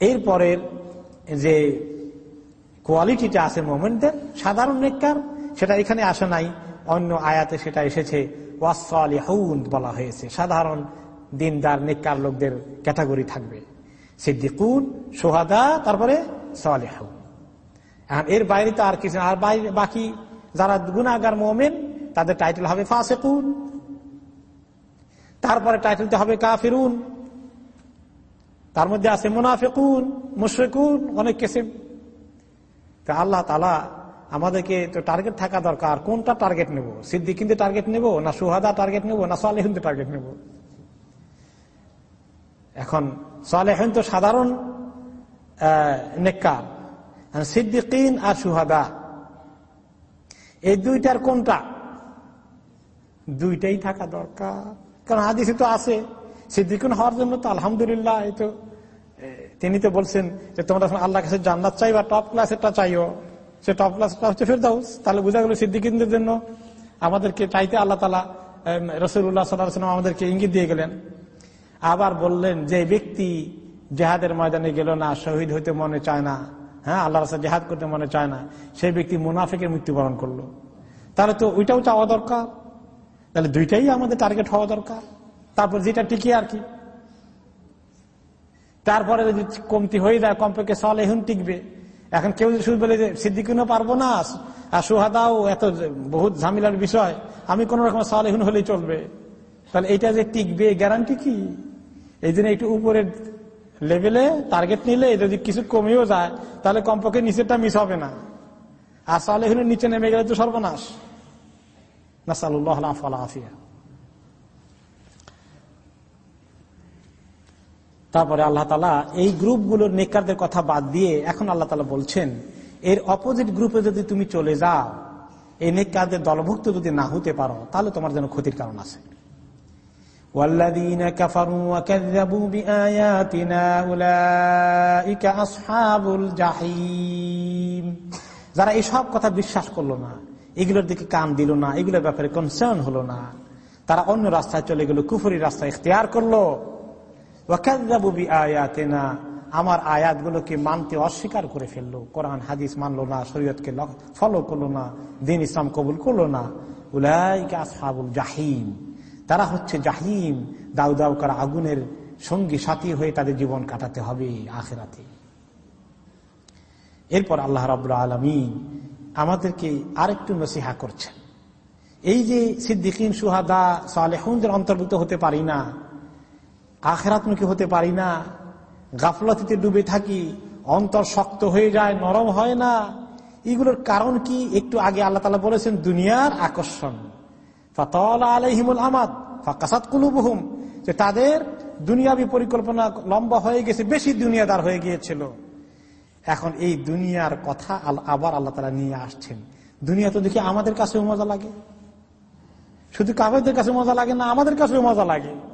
এরপরের যে কোয়ালিটিটা আছে মোমেন্টের সাধারণ নেককার, সেটা এখানে আসে নাই, অন্য আয়াতে সেটা এসেছে বলা হয়েছে, সাধারণ দিনদার, নেককার লোকদের ক্যাটাগরি থাকবে। সিদ্দিকুন, সোহাদা, তারপরে সালেহাউন এর বাইরে তো আর কিছু আর বাইরে বাকি যারা গুনাগার মোমেন, তাদের টাইটেল হবে ফাঁসে ফাসেকুন। তারপরে টাইটেলটা হবে কাফিরুন। তার মধ্যে আছে মুনাফেকুন মুশরেকুন অনেক কেসেম তা আল্লাহ তালা আমাদেরকে তো টার্গেট থাকা দরকার। কোনটা টার্গেট নেব? সিদ্দিকিনদের টার্গেট নেব না সুহাদা টার্গেট নেব না সালেহিনদের টার্গেট নেব? এখন সালেহিন তো সাধারণ নেককার। সিদ্দিকিন আর সুহাদা, এই দুইটার কোনটা? দুইটাই থাকা দরকার। কারণ হাদিসে তো আছে, সিদ্দিকুন হওয়ার জন্য তো আলহামদুলিল্লাহ, এই তো তিনি তো বলছেন যে তোমরা এখন আল্লাহ কাছে জান্নাত চাই বা টপ ক্লাসেরটা চাইও। সে টপ ক্লাসটা হচ্ছে ফেরদাউস। তাহলে বোঝা গেল সিদ্দিকিনদের জন্য আমাদেরকে চাইতে আল্লাহ তালা রসুল্লাহ সাল্লাম আমাদেরকে ইঙ্গিত দিয়ে গেলেন। আবার বললেন, যে ব্যক্তি জেহাদের ময়দানে গেল না, শহীদ হইতে মনে চায় না হ্যাঁ আল্লাহ রাস্তা জেহাদ করতে মনে চায় না, সেই ব্যক্তি মুনাফিকের মৃত্যুবরণ করল। তাহলে তো ওইটাও চাওয়া দরকার। তাহলে দুইটাই আমাদের টার্গেট হওয়া দরকার। তারপর যেটা টিকি আর কি তারপরে যদি কমতি হয়ে যায়, কমপক্ষে সল এখন টিকবে। এখন কেউ যদি শুধু বলে যে, সিদ্দিকুনও পারব না, আর সুহাদাও এত বহুত ঝামেলার বিষয়। আমি কোন রকম এখন হলেই চলবে। তাহলে এটা যে টিকবে গ্যারান্টি কি? এই জন্য একটু উপরের লেভেলে টার্গেট নিলে যদি কিছু কমেও যায়, তাহলে কমপক্ষে নিচেরটা মিস হবে না। আর সালেহিনের নিচে নেমে গেলে তো সর্বনাশ। নাসাল্লাহ আফিয়া তারপরে আল্লাহ তালা এই গ্রুপগুলোর নেকারদের কথা বাদ দিয়ে এখন আল্লাহ তালা বলছেন, এর অপোজিট গ্রুপে যদি তুমি চলে যাও, এই নেকারদের দলভুক্ত যদি না হতে পারো, তাহলে তোমার জন্য ক্ষতির কারণ আছে। যারা এই সব কথা বিশ্বাস করল না, এগুলোর দিকে কান দিল না, এগুলোর ব্যাপারে কনসার্ন হলো না। তারা অন্য রাস্তায় চলে গেল, কুফুরি রাস্তায় ইখতিয়ার করল। আয়াতেনা আমার আয়াতগুলোকে মানতে অস্বীকার করে ফেলল। কোরআন, হাদিস মানলো না, শরীয়তকে ফলো করল না, দিন ইসলাম কবুল করল না। উলাইকা আসহাবুল জাহিম। তারা হচ্ছে জাহিম। দাউ দাউ করা আগুনের সঙ্গী সাথী হয়ে তাদের জীবন কাটাতে হবে আখেরাতে। এরপর আল্লাহ রাবুল আলমী আমাদেরকে আরেকটু নসিহা করছেন। এই যে সিদ্দিকিন, সুহাদা, সালেহনদের অন্তর্ভুক্ত হতে পারি না আখেরাত্মুখী হতে পারি না। গাফলতিতে ডুবে থাকি, অন্তর শক্ত হয়ে যায়, নরম হয় না। এগুলোর কারণ কি? একটু আগে আল্লাহ তালা বলেছেন, দুনিয়ার আকর্ষণ। আমাদ, ফাকাসাত যে তাদের দুনিয়াবি পরিকল্পনা লম্বা হয়ে গেছে, বেশি দুনিয়াদার হয়ে গিয়েছিল। এখন এই দুনিয়ার কথা আবার আল্লাহ তালা নিয়ে আসছেন। দুনিয়া তো দেখি আমাদের কাছেও মজা লাগে। শুধু কাগজের কাছে মজা লাগে না, আমাদের কাছেও মজা লাগে।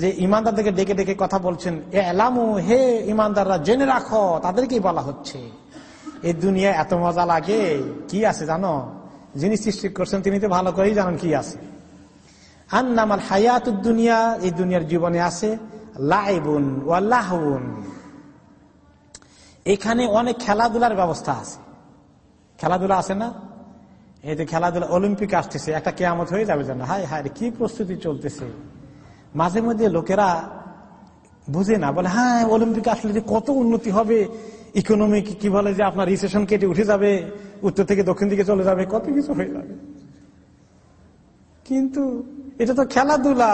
যে ইমানদারদেরকে ডেকে ডেকে কথা বলছেন এলামু, হে ইমানদাররা, জেনে রাখো, তাদেরকেই বলা হচ্ছে। এই দুনিয়া এত মজা লাগে, কি আছে জানো? যিনি সৃষ্টি করছেন, তিনি তো ভালো করেই জানেন কি আছে। আন্নামাল হায়াত দুনিয়া, এই দুনিয়ার জীবনে আছে লাইবুন ওয়াল্লাহুন এখানে অনেক খেলাধুলার ব্যবস্থা আছে। খেলাধুলা আছে না? এই যে খেলাধুলা অলিম্পিক আসতেছে, একটা কেয়ামত হয়ে যাবে জানা হায় হায়, কি প্রস্তুতি চলতেছে। মাঝে মধ্যে লোকেরা বুঝে না, বলে হ্যাঁ অলিম্পিক আসলে যে কত উন্নতি হবে ইকোনমিক কি বলে যে আপনার রিসেশন কেটে উঠে যাবে, উত্তর থেকে দক্ষিণ দিকে চলে যাবে, কত কিছু হয়ে যাবে। কিন্তু এটা তো খেলাধুলা।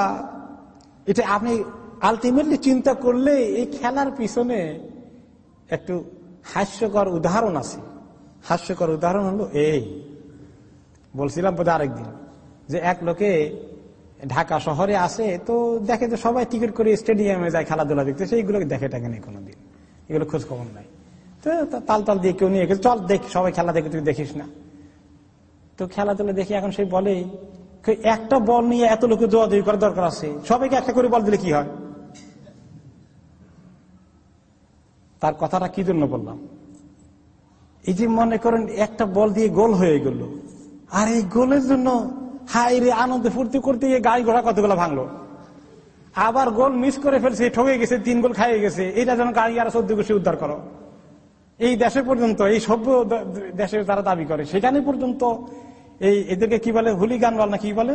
এটা আপনি আলটিমেটলি চিন্তা করলে এই খেলার পিছনে একটু হাস্যকর উদাহরণ আছে। হাস্যকর উদাহরণ হলো এই। বলছিলাম বোধ আরেকদিন যে এক লোকে ঢাকা শহরে আসে তো দেখে যে সবাই টিকিট করে স্টেডিয়ামে যায়, খেলাধুলা দেখতে। সেইগুলোকে দেখে থাকে নেই কোনোদিন। এগুলো খোঁজ খবর নাই। তো তাল তাল দিয়ে কেউ নিয়ে গেছে, চল দেখ, সবাই খেলা দেখে, তুই দেখিস না। তো খেলাধুলা দেখি এখন সেই বলে একটা বল নিয়ে এত লোকে দৌড়াদৌড়ি করার দরকার আছে। সবাইকে একটা করে বল দিলে কি হয়? তার কথাটা কি জন্য বললাম? এই যে মনে করেন একটা বল দিয়ে গোল হয়ে গেল। আর এই গোলের জন্য হাই রে আনন্দে ফুর্তি করতে গিয়ে গাড়ি ঘোড়া কতগুলো ভাঙলো? আবার গোল মিস করে ফেলছে, ঠকে গেছে, তিন গোল খাইয়ে গেছে। এটা যেন গাড়ি আর চোদ্দ গোষ্ঠী উদ্ধার করো। এই দেশে পর্যন্ত, এই সভ্য দেশে তারা দাবি করে, সেখানে পর্যন্ত এই এদেরকে কি বলে হুলি গান বল না কি বলে?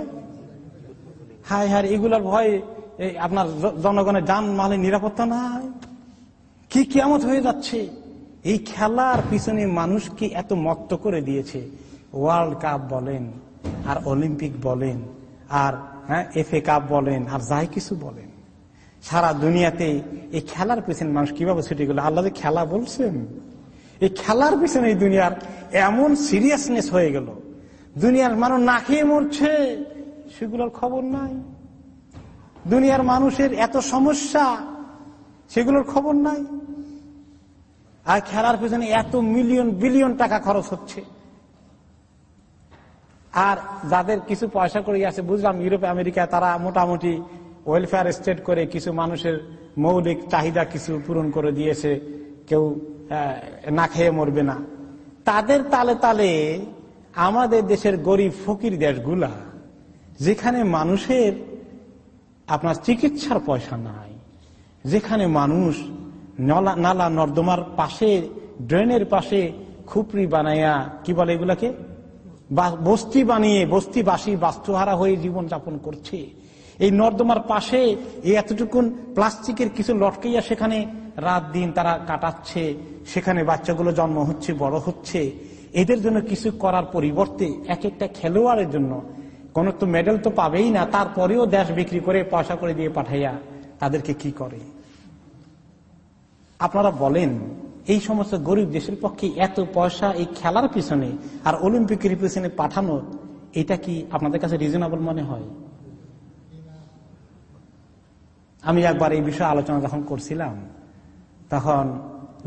হাই হাই এগুলার ভয়, এই আপনার জনগণের যান মালের নিরাপত্তা নাই। কি কেমত হয়ে যাচ্ছে? এই খেলার পিছনে মানুষকে এত মত্ত করে দিয়েছে? ওয়ার্ল্ড কাপ বলেন আর অলিম্পিক বলেন, আর হ্যাঁ এফ এ কাপ বলেন, আর যাই কিছু বলেন। সারা দুনিয়াতে এই খেলার পেছনে মানুষ কীভাবে ছুটে গেল? আল্লাহ খেলা বলছেন। এই খেলার পেছনে এই দুনিয়ার এমন সিরিয়াসনেস হয়ে গেল। দুনিয়ার মানুষ না খেয়ে মরছে, সেগুলোর খবর নাই। দুনিয়ার মানুষের এত সমস্যা, সেগুলোর খবর নাই। আর খেলার পেছনে এত মিলিয়ন বিলিয়ন টাকা খরচ হচ্ছে। আর যাদের কিছু পয়সা করে আছে, বুঝলাম ইউরোপ আমেরিকা তারা মোটামুটি ওয়েলফেয়ার স্টেট করে কিছু মানুষের মৌলিক চাহিদা কিছু পূরণ করে দিয়েছে। কেউ না খেয়ে মরবে না। তাদের তালে তালে আমাদের দেশের গরিব ফকির দেশগুলা, যেখানে মানুষের আপনার চিকিৎসার পয়সা নাই, যেখানে মানুষ নালা নর্দমার পাশে, ড্রেনের পাশে খুপড়ি বানাইয়া কি বলে এগুলাকে? বস্তি বানিয়ে, বস্তিবাসী বাস্তুহারা হয়ে জীবন যাপন করছে। এই নর্দমার পাশে এই এতটুকুন প্লাস্টিকের কিছু লটকাইয়া সেখানে রাত দিন তারা কাটাচ্ছে। সেখানে বাচ্চাগুলো জন্ম হচ্ছে, বড় হচ্ছে। এদের জন্য কিছু করার পরিবর্তে এক একটা খেলোয়াড়ের জন্য। কোন তো মেডেল তো পাবেই না, তারপরেও দেশ বিক্রি করে পয়সা করে দিয়ে পাঠাইয়া তাদেরকে কি করে? আপনারা বলেন এই সমস্ত গরিব দেশের পক্ষে এত পয়সা এই খেলার পিছনে আর অলিম্পিকের পিছনে পাঠানো, এটা কি আপনাদের কাছে রিজনেবল মনে হয়? আমি একবার এই বিষয়ে আলোচনা যখন করছিলাম, তখন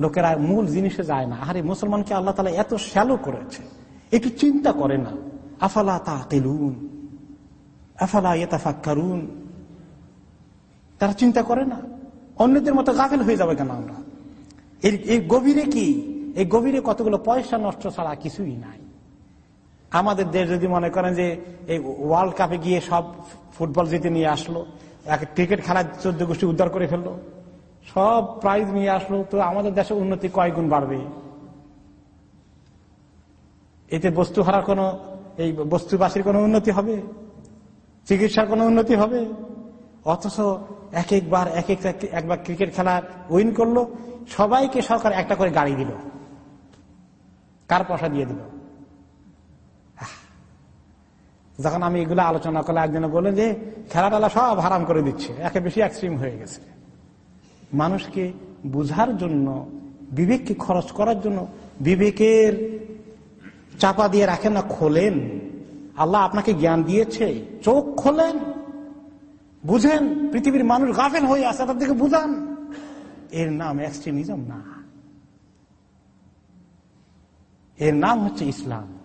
লোকেরা মূল জিনিসে যায় না। আরে মুসলমানকে আল্লাহ তালা এত শ্যালো করেছে, একটু চিন্তা করে না। আফালা তা তেলুন আফালা ইয়েতাফাক্কারুন? তারা চিন্তা করে না। অন্যদের মতো গাফেল হয়ে যাবে কেন আমরা? এই গভীরে কি? এই গভীরে কতগুলো পয়সা নষ্ট ছাড়া কিছুই নাই। আমাদের দেশ যদি মনে করেন যে এই ওয়ার্ল্ড কাপে গিয়ে সব ফুটবল জিতে নিয়ে আসলো, এক ক্রিকেট খেলার চোদ্দ গোষ্ঠী উদ্ধার করে ফেলল, সব প্রাইজ নিয়ে আসলো, তো আমাদের দেশে উন্নতি কয় গুণ বাড়বে? এতে বস্তু হারার কোন, এই বস্তুবাসীর কোন উন্নতি হবে? চিকিৎসার কোন উন্নতি হবে? অথচ এক একবার, এক এক একবার ক্রিকেট খেলা উইন করল সবাইকে সরকার একটা করে গাড়ি দিল। কার পয়সা দিয়ে দিল? যখন আমি এগুলো আলোচনা করলে একজনে বলে যে খেলাটালা সব হারাম করে দিচ্ছে, একে বেশি এক্সট্রিম হয়ে গেছে। মানুষকে বুঝার জন্য, বিবেককে খরচ করার জন্য, বিবেকের চাপা দিয়ে রাখেন না, খোলেন। আল্লাহ আপনাকে জ্ঞান দিয়েছে, চোখ খোলেন, বুঝেন, পৃথিবীর মানুষ গাফেল হয়ে আসে তার দিকে বুঝান। এর নাম এক্সট্রিমিজম না। এর নাম হচ্ছে ইসলাম।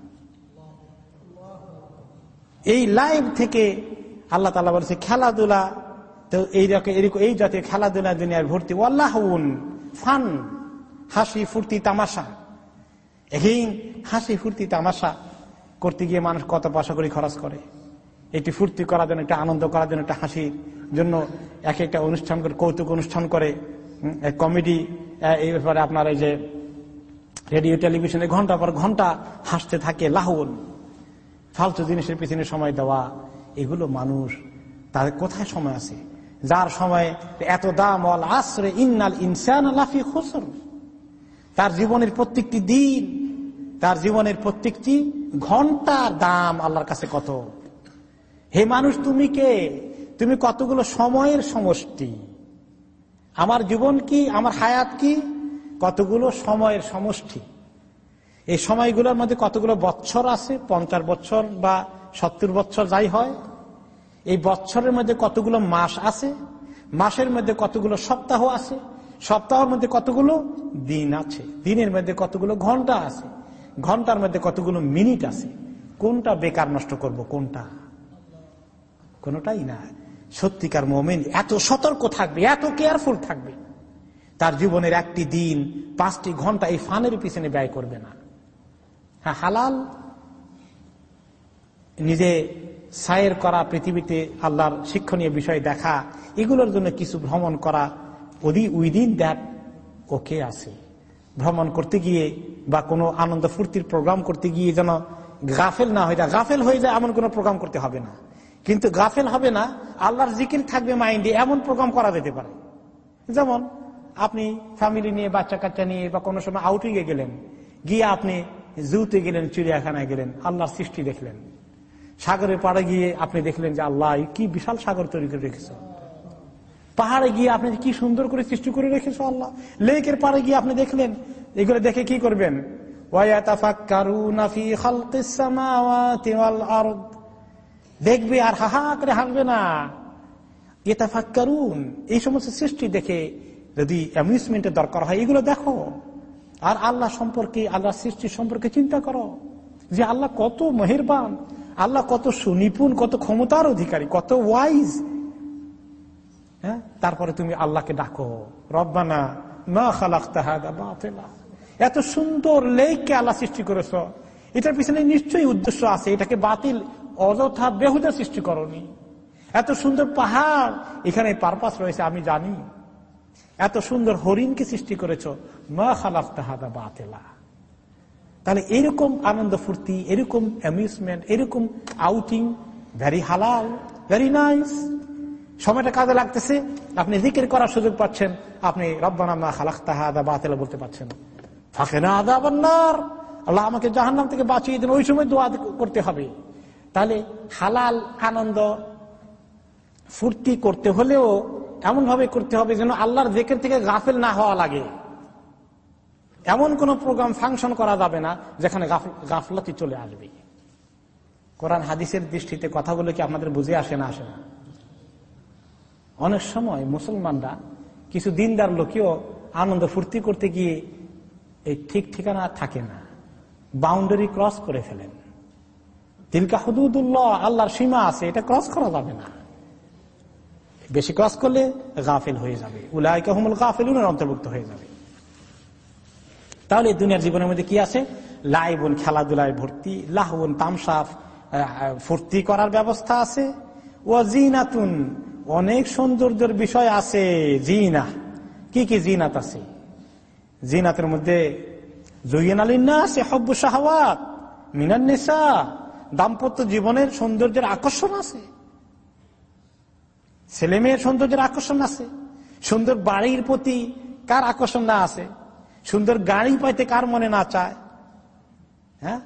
এই লাইভ থেকে আল্লাহ তালা বলছে, খেলাধুলা তো এরকম এই জাতীয় খেলাধুলা দুনিয়ার ভর্তি। ওয়াল্লাহুন, ফান, হাসি, ফুর্তি, তামাশা। এই হাসি, ফুর্তি, তামাশা করতে গিয়ে মানুষ কত পয়সা করে খরচ করে। এটি ফুর্তি করার জন্য, একটা আনন্দ করার জন্য, একটা হাসির জন্য এক একটা অনুষ্ঠান করে, কৌতুক অনুষ্ঠান করে। কমেডি এই ব্যাপারে আপনার এই যে রেডিও, টেলিভিশনে ঘণ্টা পর ঘণ্টা হাসতে থাকে, লাহুন। ফালতু জিনিসের পিছনে সময় দেওয়া, এগুলো মানুষ তাদের কোথায় সময় আছে? যার সময় এত দাম অল আশ্রে ইন্নাল ইনসান লাফি খসর। তার জীবনের প্রত্যেকটি দিন, তার জীবনের প্রত্যেকটি ঘণ্টার দাম আল্লাহর কাছে কত? হে মানুষ, তুমি কে? তুমি কতগুলো সময়ের সমষ্টি? আমার জীবন কি, আমার হায়াত কি? কতগুলো সময়ের সমষ্টি? এই সময়গুলোর মধ্যে কতগুলো বছর আছে? পঞ্চাশ বছর বা সত্তর বছর যাই হয়। এই বছরের মধ্যে কতগুলো মাস আছে? মাসের মধ্যে কতগুলো সপ্তাহ আছে? সপ্তাহের মধ্যে কতগুলো দিন আছে? দিনের মধ্যে কতগুলো ঘণ্টা আছে? ঘণ্টার মধ্যে কতগুলো মিনিট আছে? কোনটা বেকার নষ্ট করব, কোনটা? কোনটাই না। সত্যিকার মোমেন, এত সতর্ক থাকবে, এত কেয়ারফুল থাকবে। তার জীবনের একটি দিন, পাঁচটি ঘণ্টা এই ফানের পিছনে ব্যয় করবে না। হ্যাঁ হালাল? নিজে সায়ের করা, পৃথিবীতে আল্লাহর শিক্ষণীয় বিষয় দেখা, এগুলোর জন্য কিছু ভ্রমণ করা, ওদি, উইদিন দ্যাট ওকে আছে। ভ্রমণ করতে গিয়ে বা কোনো আনন্দ ফুর্তির প্রোগ্রাম করতে গিয়ে যেন গাফেল না হয়ে যায়, গাফেল হয়ে যায় এমন কোনো প্রোগ্রাম করতে হবে না। কিন্তু গাফেল হবে না, আল্লাহর জিকির থাকবে মাইন্ডে, এমন প্রোগ্রাম করা যেতে পারে। যেমন, আপনি ফ্যামিলি নিয়ে বাচ্চা কাচ্চা নিয়ে, বা কোনো সময় আউটিংয়ে গেলেন, গিয়ে আপনি জুতে গেলেন, চিড়িয়াখানায় গেলেন, আল্লাহর সৃষ্টি দেখলেন। সাগরের পাড়ে গিয়ে আপনি দেখলেন যে, আল্লাহ কি বিশাল সাগর তৈরি করে রেখেছ। পাহাড়ে গিয়ে আপনি কি সুন্দর করে সৃষ্টি করে রেখেছ, আল্লাহ? লেকের পাড়ে গিয়ে আপনি দেখলেন, এগুলো দেখে কি করবেন? দেখবে আর হাহা করে হাসবে না। এতাফাক্কারুন এই সমস্ত সৃষ্টি দেখে যদি অ্যামিউজমেন্টের দরকার হয়, এগুলো দেখো। আর আল্লাহ সম্পর্কে, আল্লাহ সৃষ্টি সম্পর্কে চিন্তা করো। যে আল্লাহ কত মেহেরবান, আল্লাহ কত সুনিপুণ, কত ক্ষমতার অধিকারী, কত ওয়াইজ। হ্যাঁ? তারপরে তুমি আল্লাহকে ডাকো। রব্বানা না খালাক তাহাদা এত সুন্দর লেককে আল্লাহ সৃষ্টি করেছ। এটার পিছনে নিশ্চয়ই উদ্দেশ্য আছে। এটাকে বাতিল অযথা বেহুদা সৃষ্টি করনি। এত সুন্দর পাহাড় এখানে পারপাস রয়েছে, আমি জানি। এত সুন্দর হরিণকে সৃষ্টি করেছ, মা খালাফ তাহাদা বাতেলা। তাহলে এরকম আনন্দ ফুর্তি, এরকম অ্যামিউজমেন্ট এরকম আউটিং ভেরি হালাল ভেরি নাইস সময়টা কাজে লাগতেছে, আপনি জিকির করার সুযোগ পাচ্ছেন, আপনি রব্বানা মা খালাক তাহাদা বাতেলা বলতে পারছেন। ফাঁকে না আদা বন্যার আল্লাহ আমাকে জাহান্নাম থেকে বাঁচিয়ে দেন ওই সময় দোয়া করতে হবে। তাহলে হালাল আনন্দ ফুর্তি করতে হলেও এমন ভাবে করতে হবে যেন আল্লাহর জেকের থেকে গাফেল না হওয়া লাগে। এমন কোন প্রোগ্রাম ফাংশন করা যাবে না যেখানে গাফলতি চলে আসবে কোরআন হাদিসের দৃষ্টিতে কথাগুলো কি আপনাদের বুঝে আসে না আসে না? অনেক সময় মুসলমানরা কিছু দিনদার লোকেও আনন্দ ফুর্তি করতে গিয়ে এই ঠিক ঠিকানা থাকে না। বাউন্ডারি ক্রস করে ফেলেন। তিলকা হুদুদুল্লাহ, আল্লাহর সীমা আছে, এটা ক্রস করা যাবে না। বেশি ক্রস করলে গাফেল হয়ে যাবে। উলায়কা হুমুল গাফেল অন্তর্ভুক্ত হয়ে যাবে। তাহলে দুনিয়ার জীবনের মধ্যে কি আছে? লাইবন, খেলাধুলায় ভর্তি, লাহবন, তামসাফ ফুর্তি করার ব্যবস্থা আছে। ও জিনাতুন, অনেক সৌন্দর্যের বিষয় আছে, জিনা। কি কি জিনাত আছে? জিনাতের মধ্যে জুইন আছে হব্বু শাহওয়াত, মিনান্নেসা দাম্পত্য জীবনের সৌন্দর্যের আকর্ষণ আছে। ছেলে মেয়ের সৌন্দর্যের আকর্ষণ আছে। সুন্দর বাড়ির প্রতি কার আকর্ষণ না আছে? সুন্দর গাড়ি পাইতে কার মনে না চায়? হ্যাঁ?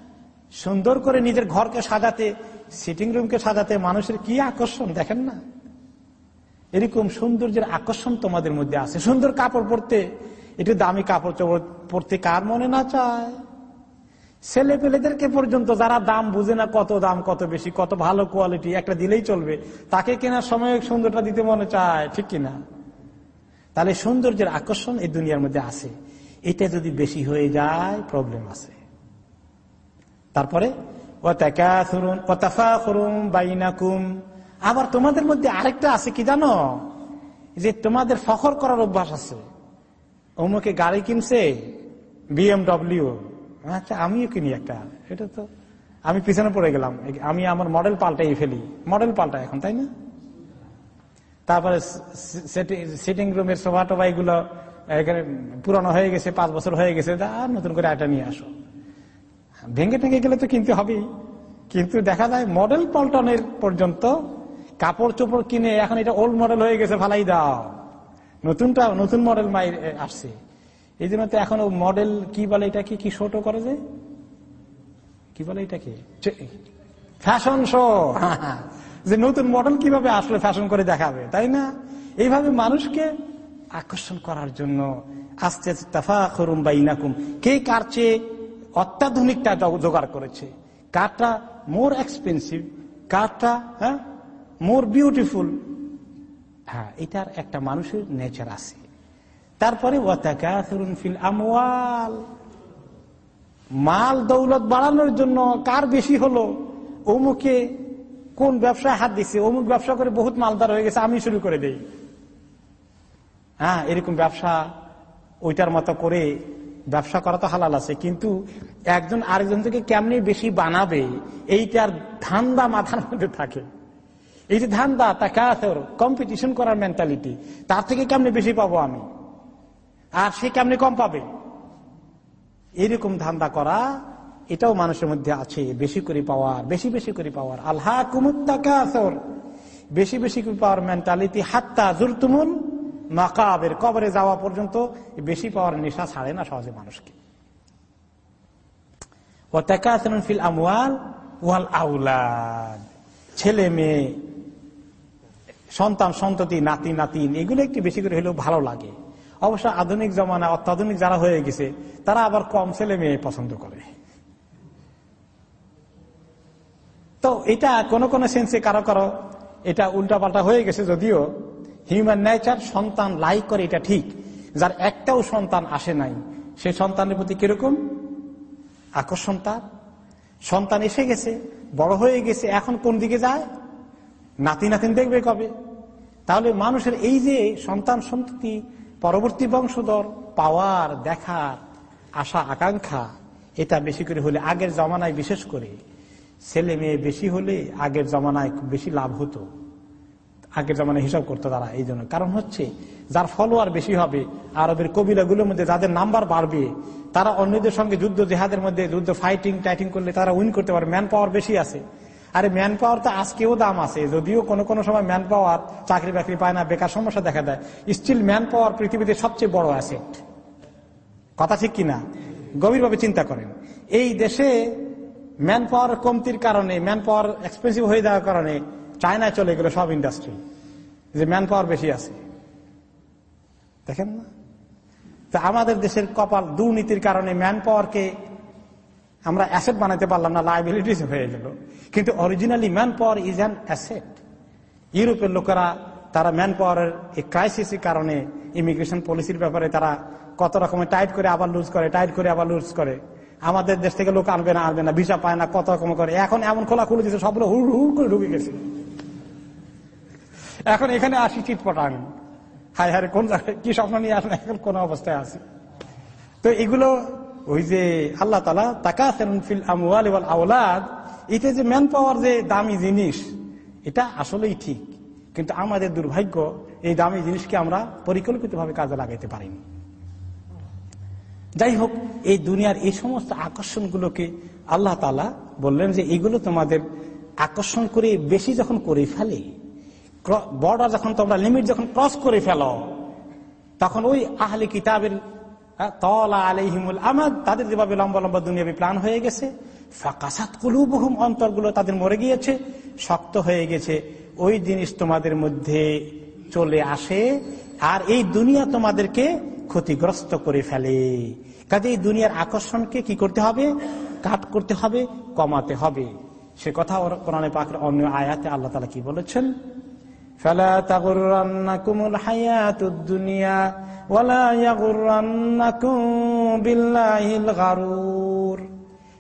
সুন্দর করে নিজের ঘরকে সাজাতে সিটিং রুমকে সাজাতে মানুষের কি আকর্ষণ দেখেন না? এরকম সৌন্দর্যের আকর্ষণ তোমাদের মধ্যে আছে। সুন্দর কাপড় পরতে, একটু দামি কাপড় চোপড় পরতে কার মনে না চায়? ছেলে পেলেদেরকে পর্যন্ত যারা দাম বুঝে না কত দাম, কত বেশি, কত ভালো কোয়ালিটি একটা দিলেই চলবে, তাকে কেনার সময় সুন্দরটা দিতে মনে চায়, ঠিক কিনা? তাহলে সৌন্দর্যের আকর্ষণ এই দুনিয়ার মধ্যে আছে। এটা যদি বেশি হয়ে যায় প্রবলেম আছে। তারপরে আবার তোমাদের মধ্যে আরেকটা আছে কি জানো? যে তোমাদের ফখর করার অভ্যাস আছে। অমুকে গাড়ি কিনছে বিএমডব্লিউ আচ্ছা আমিও কিনি একটা। এটা তো আমি পিছনে পড়ে গেলাম। আমি আমার মডেল পাল্টাই ফেলি। মডেল পাল্টা এখন, তাই না? তারপরে সিটিং রুমের সোফা টোফা এগুলো পুরানো হয়ে গেছে, পাঁচ বছর হয়ে গেছে আর নতুন করে একটা নিয়ে আসো। ভেঙে টেঙে গেলে তো কিনতে হবেই। কিন্তু দেখা যায় মডেল পল্টনের পর্যন্ত কাপড় চোপড় কিনে, এখন এটা ওল্ড মডেল হয়ে গেছে, ফালাই দাও। নতুনটা, নতুন মডেল মাই আসছে। এই জন্য তো এখন মডেল কি বলে এটা কি শোটো করে যে? কি বলে এটা কি ফ্যাশন শো যে নতুন মডেল কীভাবে আসলে ফ্যাশন করে দেখাবে, তাই না? এইভাবে মানুষকে আকর্ষণ করার জন্য আস্তে আস্তে তাফা করুম বা ইনাকুম কে কার চেয়ে অত্যাধুনিকটা জোগাড় করেছে? কারটা মোর এক্সপেন্সিভ কারটা হ্যাঁ? মোর বিউটিফুল হ্যাঁ এটার একটা মানুষের নেচার আছে। তারপরে ফিল আমওয়াল। মাল দৌলত বাড়ানোর জন্য কার বেশি হলো? অমুকে কোন ব্যবসায় হাত দিছে? অমুক ব্যবসা করে বহুত মালদার হয়ে গেছে, আমি শুরু করে দেই। হ্যাঁ এরকম ব্যবসা ওইটার মতো করে ব্যবসা করা তো হালাল আছে, কিন্তু একজন আরেকজন থেকে কেমনি বেশি বানাবে? এইটার ধান্দা মাথার মধ্যে থাকে। এই যে ধান্দা তাকে কম্পিটিশন করার মেন্টালিটি তার থেকে কেমনি বেশি পাবো আমি? আর সে কেমনি কম পাবে? এরকম ধান্দা করা, এটাও মানুষের মধ্যে আছে, বেশি করে পাওয়ার, বেশি বেশি করে পাওয়ার। আল্লাহ কুমুত্তাকাসর বেশি বেশি করে পাওয়ার মেন্টালিটি হাত্তা জুরতুমুল মাকাবের কবরে যাওয়া পর্যন্ত বেশি পাওয়ার নেশা ছাড়ে না সহজে মানুষকে। ফিল আমওয়াল ওয়াল আউলাদ। ছেলে, মেয়ে, সন্তান, সন্ততি, নাতি, নাতিন, এগুলো একটু বেশি করে হলেও ভালো লাগে। অবশ্য আধুনিক জমানা, অত্যাধুনিক যারা হয়ে গেছে, তারা আবার কম ছেলে মেয়ে পছন্দ করে। তো এটা কোন কোন সেন্সে কারও কারও এটা উল্টাপাল্টা হয়ে গেছে যদিও হিউম্যান নেচার সন্তান লাইক করে এটা ঠিক, যার একটাও সন্তান আসে নাই, সে সন্তানের প্রতি কীরকম? আকর্ষণ তার। সন্তান এসে গেছে, বড় হয়ে গেছে, এখন কোন দিকে যায়? নাতি নাতিন দেখবে কবে? তাহলে মানুষের এই যে সন্তান সন্ততি পরবর্তী বংশধর, পাওয়ার, দেখার, আশা, আকাঙ্ক্ষা, এটা বেশি করে হলে আগের জমানায় বিশেষ করে ছেলে মেয়ে বেশি হলে আগের জমানায় বেশি লাভ হতো। আগের জমানায় হিসাব করতো তারা এই জন্য। কারণ হচ্ছে, যার ফলোয়ার বেশি হবে, আরবের কবিলাগুলোর মধ্যে যাদের নাম্বার বাড়বে, তারা অন্যদের সঙ্গে যুদ্ধ, জেহাদের মধ্যে যুদ্ধ ফাইটিং টাইটিং করলে তারা উইন করতে পারে ম্যান পাওয়ার বেশি আছে। আরে ম্যান পাওয়ার তো আজকেও দাম আছে, যদিও কোনো কোনো সময় ম্যান পাওয়ার চাকরি বাকরি পায় না, বেকার সমস্যা দেখা দেয়। স্টিল ম্যান পাওয়ার পৃথিবীতে সবচেয়ে বড় অ্যাসেট কথা ঠিক কিনা? গভীরভাবে চিন্তা করেন। এই দেশে ম্যান পাওয়ার কমতির কারণে ম্যান পাওয়ার এক্সপেন্সিভ হয়ে যাওয়ার কারণে চায়নায় চলে গেল সব ইন্ডাস্ট্রি যে ম্যান পাওয়ার বেশি আছে। দেখেন না? তা আমাদের দেশের কপাল দুর্নীতির কারণে ম্যান পাওয়ারকে আমরা অ্যাসেট বানাতে পারলাম না লাইবিলিটিস হয়ে গেল। কিন্তু originally man power is an asset ইউরোপের লোকেরা, তারা ম্যান পাওয়ারের এই ক্রাইসিসের কারণে ইমিগ্রেশন পলিসির ব্যাপারে তারা কত রকমের টাইট করে আবার লুজ করে টাইট করে আবার লুজ করে। আমাদের দেশ থেকে লোক আনবে না আনবে না ভিসা পায় না, কত রকম করে। এখন এমন খোলা খুলে দিচ্ছে সবগুলো হুড় হুড় করে ঢুকে গেছে। এখন এখানে আসি চিটপটাং। হায় হায়, কোন জায়গায় কি স্বপ্ন নিয়ে আসেন এখন কোন অবস্থায় আছে। তো এগুলো ওই যে আল্লাহ তালা আমওয়াল আওলাদ, এটা যে ম্যান পাওয়ার যে দামি জিনিস, এটা আসলেই ঠিক। কিন্তু আমাদের দুর্ভাগ্য, এই দামি জিনিসকে আমরা পরিকল্পিতভাবে কাজে লাগাইতে পারিনি। যাই হোক, এই দুনিয়ার এই সমস্ত আকর্ষণগুলোকে আল্লাহ তালা বললেন যে, এগুলো তোমাদের আকর্ষণ করে বেশি যখন করে ফেলে বর্ডার যখন তোমরা লিমিট যখন ক্রস করে ফেলো, তখন ওই আহলে কিতাবের তলা আলহিমুল আমাদ, তাদের যেভাবে লম্বা লম্বা দুনিয়াবি প্ল্যান হয়ে গেছে, ফাঁকাসাত কুলুবহুম, অন্তরগুলো তাদের মরে গিয়েছে, শক্ত হয়ে গেছে। ওই জিনিস তোমাদের মধ্যে চলে আসে, আর এই দুনিয়া তোমাদেরকে ক্ষতিগ্রস্ত করে ফেলে। কাজে এই দুনিয়ার আকর্ষণকে কি করতে হবে? কাট করতে হবে, কমাতে হবে। সে কথা কোরআনে পাকের অন্য আয়াতে আল্লাহ তালা কি বলেছেন? فلا تغرنكم الحياة الدنيا ولا يغرنكم بالله الغرور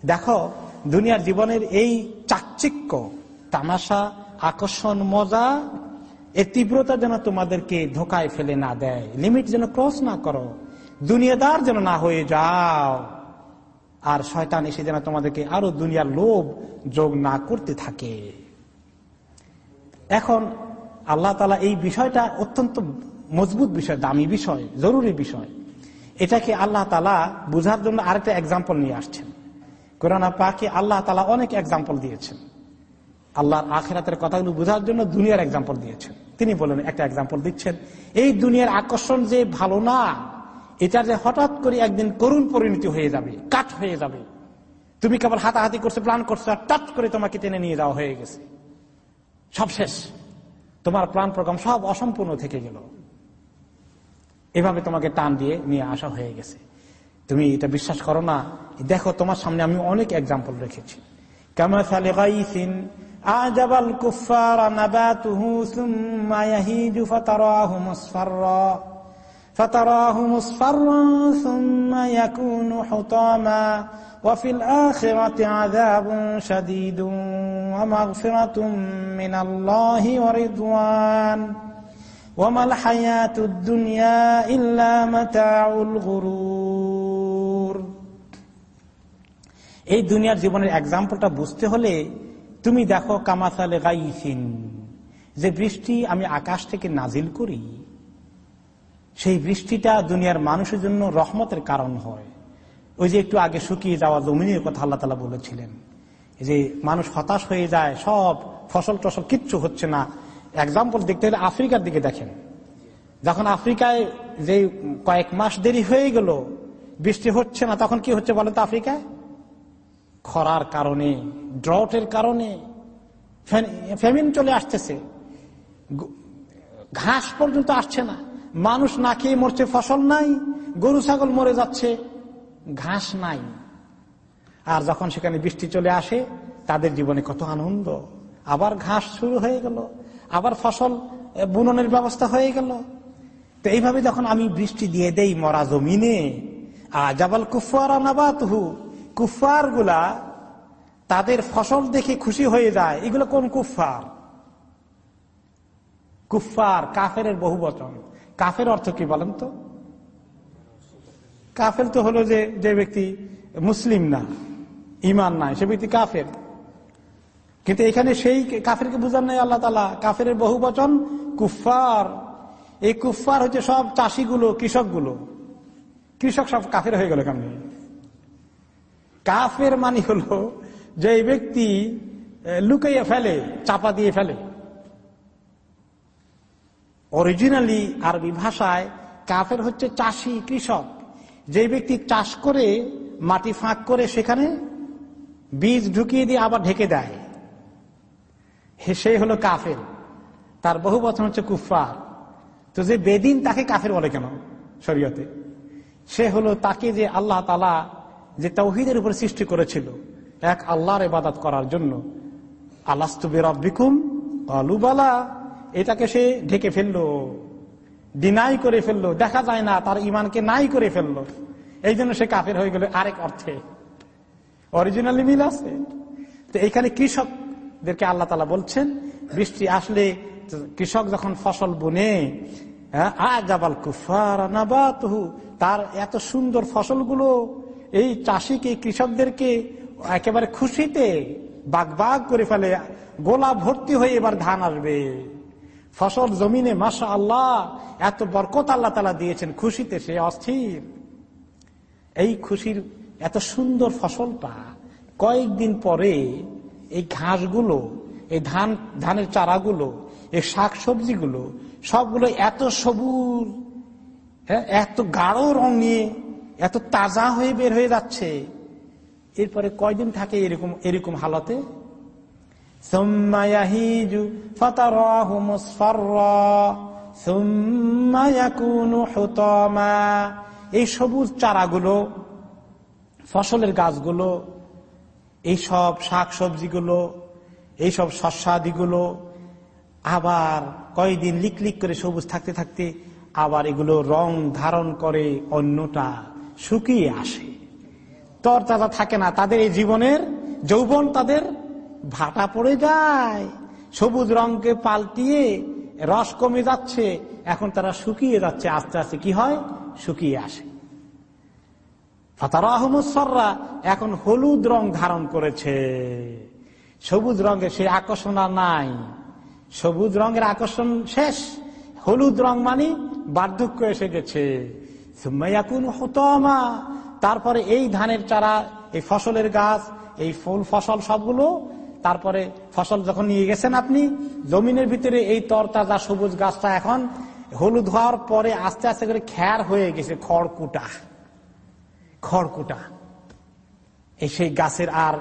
দেখো দুনিয়ার জীবনের এই চাকচিক্য তামাশা আকর্ষণ মজা এর তীব্রতা যেন তোমাদেরকে ধোকায় ফেলে না দেয় লিমিট যেন ক্রস না করো দুনিয়াদার যেন না হয়ে যাও আর শয়তান এসে যেন তোমাদেরকে আরো দুনিয়ার লোভ যোগ না করতে থাকে এখন আল্লাহ তালা এই বিষয়টা অত্যন্ত মজবুত বিষয়, দামি বিষয়, জরুরি বিষয়। এটাকে আল্লাহ তালা বুঝার জন্য আরেকটা এক্সাম্পল নিয়ে আসছেন। কোরআন পাকে আল্লাহ তালা অনেক এক্সাম্পল দিয়েছেন। আল্লাহর আখেরাতের কথাগুলো বোঝার জন্য দুনিয়ার এক্সাম্পল দিয়েছেন। তিনি বলেন, একটা এক্সাম্পল দিচ্ছেন, এই দুনিয়ার আকর্ষণ যে ভালো না, এটা যে হঠাৎ করে একদিন করুণ পরিণতি হয়ে যাবে কাট হয়ে যাবে। তুমি কেবল হাতাহাতি করছ, প্ল্যান করছ, আর টাচ করে তোমাকে টেনে নিয়ে যাওয়া হয়ে গেছে। সব শেষ। তোমার প্ল্যান প্রোগ্রাম সব অসম্পূর্ণ থেকে গেল। এভাবে তোমাকে টান দিয়ে নিয়ে আসা হয়ে গেছে। তুমি এটা বিশ্বাস করো না। দেখো, তোমার সামনে আমি অনেক এক্সাম্পল রেখেছি। আজাবাল কুফার নাবাতুহু সুম্মা ইয়াহিজু ফাতারাহু মুসফাররা فتراه مصفرا ثم يكون حطاما وفي الآخرة عذاب شديد ومغفرة من الله ورضوان وما الحياة الدنيا إلا متاع الغرور এই দুনিয়ার জীবনের এক্সাম্পলটা বুঝতে হলে তুমি দেখো কামাসালে গাইফিন যে বৃষ্টি আমি আকাশ থেকে নাজিল করি সেই বৃষ্টিটা দুনিয়ার মানুষের জন্য রহমতের কারণ হয় ওই যে একটু আগে শুকিয়ে যাওয়া জমিনের কথা আল্লাহ তালা বলেছিলেন। যে মানুষ হতাশ হয়ে যায়, সব ফসল টসল কিচ্ছু হচ্ছে না। এক্সাম্পল দেখতে হলে আফ্রিকার দিকে দেখেন। যখন আফ্রিকায় যে কয়েক মাস দেরি হয়ে গেল, বৃষ্টি হচ্ছে না, তখন কি হচ্ছে বলেন তো আফ্রিকায়? খরার কারণে ড্রটের কারণে ফ্যামিন চলে আসতেছে। ঘাস পর্যন্ত আসছে না। মানুষ না খেয়ে মরছে, ফসল নাই, গরু ছাগল মরে যাচ্ছে। ঘাস নাই। আর যখন সেখানে বৃষ্টি চলে আসে, তাদের জীবনে কত আনন্দ। আবার ঘাস শুরু হয়ে গেল। আবার ফসল বুননের ব্যবস্থা হয়ে গেল। তো এইভাবে যখন আমি বৃষ্টি দিয়ে দেই মরা জমিনে জাবাল কুফার আনাবাতহু কুফারগুলা তাদের ফসল দেখে খুশি হয়ে যায়। এগুলো কোন কুফার কুফার কাফের বহু বচন কাফের অর্থ কি বলেন তো? কাফের তো হলো যে যে ব্যক্তি মুসলিম না ইমান নাই, সে ব্যক্তি কাফের। কিন্তু এখানে সেই কাফেরকে বুঝান নাই আল্লাহ তালা কাফের বহু বচন কুফার এই কুফার হচ্ছে সব চাষিগুলো, কৃষকগুলো। কৃষক সব কাফের হয়ে গেল কেমনি? কাফের মানি হলো যে ব্যক্তি লুকাইয়া ফেলে, চাপা দিয়ে ফেলে। অরিজিনালি আরবি ভাষায় কাফের হচ্ছে চাষি, কৃষক। যে ব্যক্তি চাষ করে, মাটি ফাঁক করে সেখানে বীজ ঢুকিয়ে দিয়ে আবার ঢেকে দেয় সেই হলো কাফের, তার বহু বছর হচ্ছে কুফার তো যে বেদিন তাকে কাফের বলে কেন শরীয়তে? সে হলো তাকে যে আল্লাহ তালা যে তৌহিদের উপর সৃষ্টি করেছিল, এক আল্লাহর ইবাদত করার জন্য। আল্লাস্তবে রব্বিকুম আলুবালা এটাকে সে ঢেকে ফেলল। ডিনাই করে ফেলল দেখা যায় না তার ইমানকে নাই করে ফেলল। এই জন্য সে কাফের হয়ে গেল আরেক অর্থে। অরিজিনালি মিল আছে। তো এখানে কৃষকদেরকে আল্লাহ তালা বলছেন বৃষ্টি আসলে কৃষক যখন ফসল বুনে হ্যাঁ, আজাবাল কুফার তার এত সুন্দর ফসলগুলো এই চাষিকে কৃষকদেরকে একেবারে খুশিতে বাগ বাগ করে ফেলে গোলা ভর্তি হয়ে এবার ধান আসবে। ফসল জমিনে মাসা আল্লাহ এত বরকত আল্লাহ তালা দিয়েছেন খুশিতে সে অস্থির। এই খুশির এত সুন্দর ফসলটা কয়েকদিন পরে এই ঘাসগুলো এই ধান ধানের চারাগুলো এই শাক সবজিগুলো সবগুলো এত সবুজ হ্যাঁ, এত গাঢ় রং নিয়ে এত তাজা হয়ে বের হয়ে যাচ্ছে। এরপরে কয়দিন থাকে এরকম এরকম হালতে? এই সবুজ চারাগুলো, ফসলের গাছগুলো এইসব শাক সবজিগুলো এইসব শস্যাদিগুলো আবার কয়দিন লিক লিক করে সবুজ থাকতে থাকতে আবার এগুলো রং ধারণ করে অন্যটা শুকিয়ে আসে। তর তাজা থাকে না, তাদের এই জীবনের যৌবন তাদের ভাটা পড়ে যায়, সবুজ রঙকে পাল্টিয়ে রস কমে যাচ্ছে, এখন তারা শুকিয়ে যাচ্ছে, আস্তে আস্তে কি হয়? শুকিয়ে আসে। ফাতারা আহমদসররা এখন হলুদ রং ধারণ করেছে। সবুজ রঙের সেই আকর্ষণ আর নাই। সবুজ রঙের আকর্ষণ শেষ। হলুদ রং মানে বার্ধক্য এসে গেছে। তারপরে এই ধানের চারা, এই ফসলের গাছ, এই ফুল ফসল সবগুলো তারপরে ফসল যখন নিয়ে গেছেন আপনি, জমিনের ভিতরে এই তরতাজা সবুজ গাছটা এখন হলুদ হওয়ার পরে আস্তে আস্তে করে খ্যার হয়ে গেছে, খড়কুটা। খড়কুটা। এই সেই গাছের আর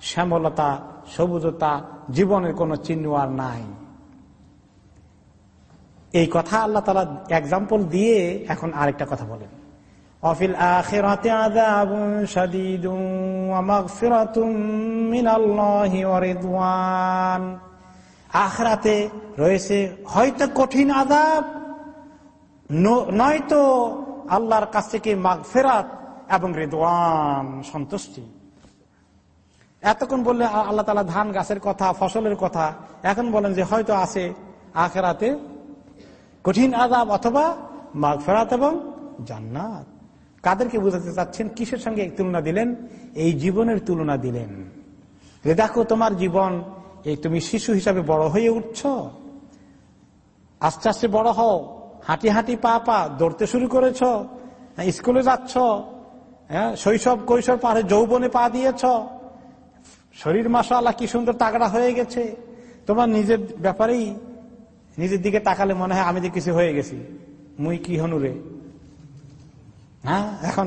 শ্যামলতা, সবুজতা, জীবনের কোন চিহ্ন আর নাই। এই কথা আল্লাহ তালা এক্সাম্পল দিয়ে এখন আরেকটা কথা বলেন। আখেরাতে আযাবুন শাদীদুন ওয়া মাগফিরাতুম মিনাল্লাহি ওয়া রিদওয়ান আখরাতে রয়েছে হয়তো কঠিন আযাব নয়তো আল্লাহর কাছ থেকে মাগফিরাত এবং রিদওয়ান, সন্তুষ্টি। এতক্ষণ বললে আল্লাহ তালা ধান গাছের কথা, ফসলের কথা, এখন বলেন যে হয়তো আছে আখেরাতে কঠিন আজাব অথবা মাঘ ফেরাত এবং জান্নাত। কাদেরকে বুঝাতে চাচ্ছেন, কিসের সঙ্গে তুলনা দিলেন? এই জীবনের তুলনা দিলেন। দেখো তোমার জীবন, এই তুমি শিশু হিসাবে বড় হয়ে উঠছ। আস্তে আস্তে বড় হও। হাঁটি হাঁটি পা পা দৌড়তে শুরু করেছ। স্কুলে যাচ্ছ। হ্যাঁ শৈশব কৈশোর পারে যৌবনে পা দিয়েছ। শরীর মাসা আল্লাহ কি সুন্দর তাগড়া হয়ে গেছে। তোমার নিজের ব্যাপারেই নিজের দিকে তাকালে মনে হয় আমি যে কিছু হয়ে গেছি। মুই কি হনুরে হ্যাঁ? এখন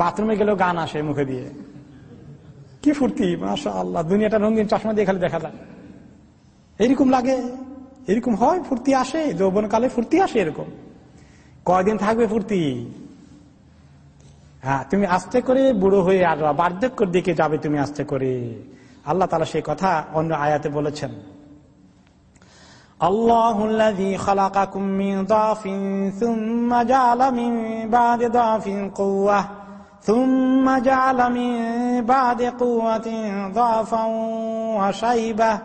বাথরুমে গেলেও গান আসে মুখে দিয়ে। কি ফুর্তি মাসা আল্লাহ দুনিয়াটা রঙিন চশমা দিয়ে খালি দেখা যায়। এরকম লাগে, এরকম হয়, ফুর্তি আসে যৌবন কালে ফুর্তি আসে এরকম। কয়দিন থাকবে ফুর্তি? হ্যাঁ তুমি আস্তে করে বুড়ো হয়ে আসবা, বার্ধক্যর দিকে যাবে তুমি আস্তে করে। আল্লাহ তালা সেই কথা অন্য আয়াতে বলেছেন। الله الذي خلقكم من ضعف ثم جعل من بعد ضعف قوة ثم جعل من بعد قوة ضعفا وشيبة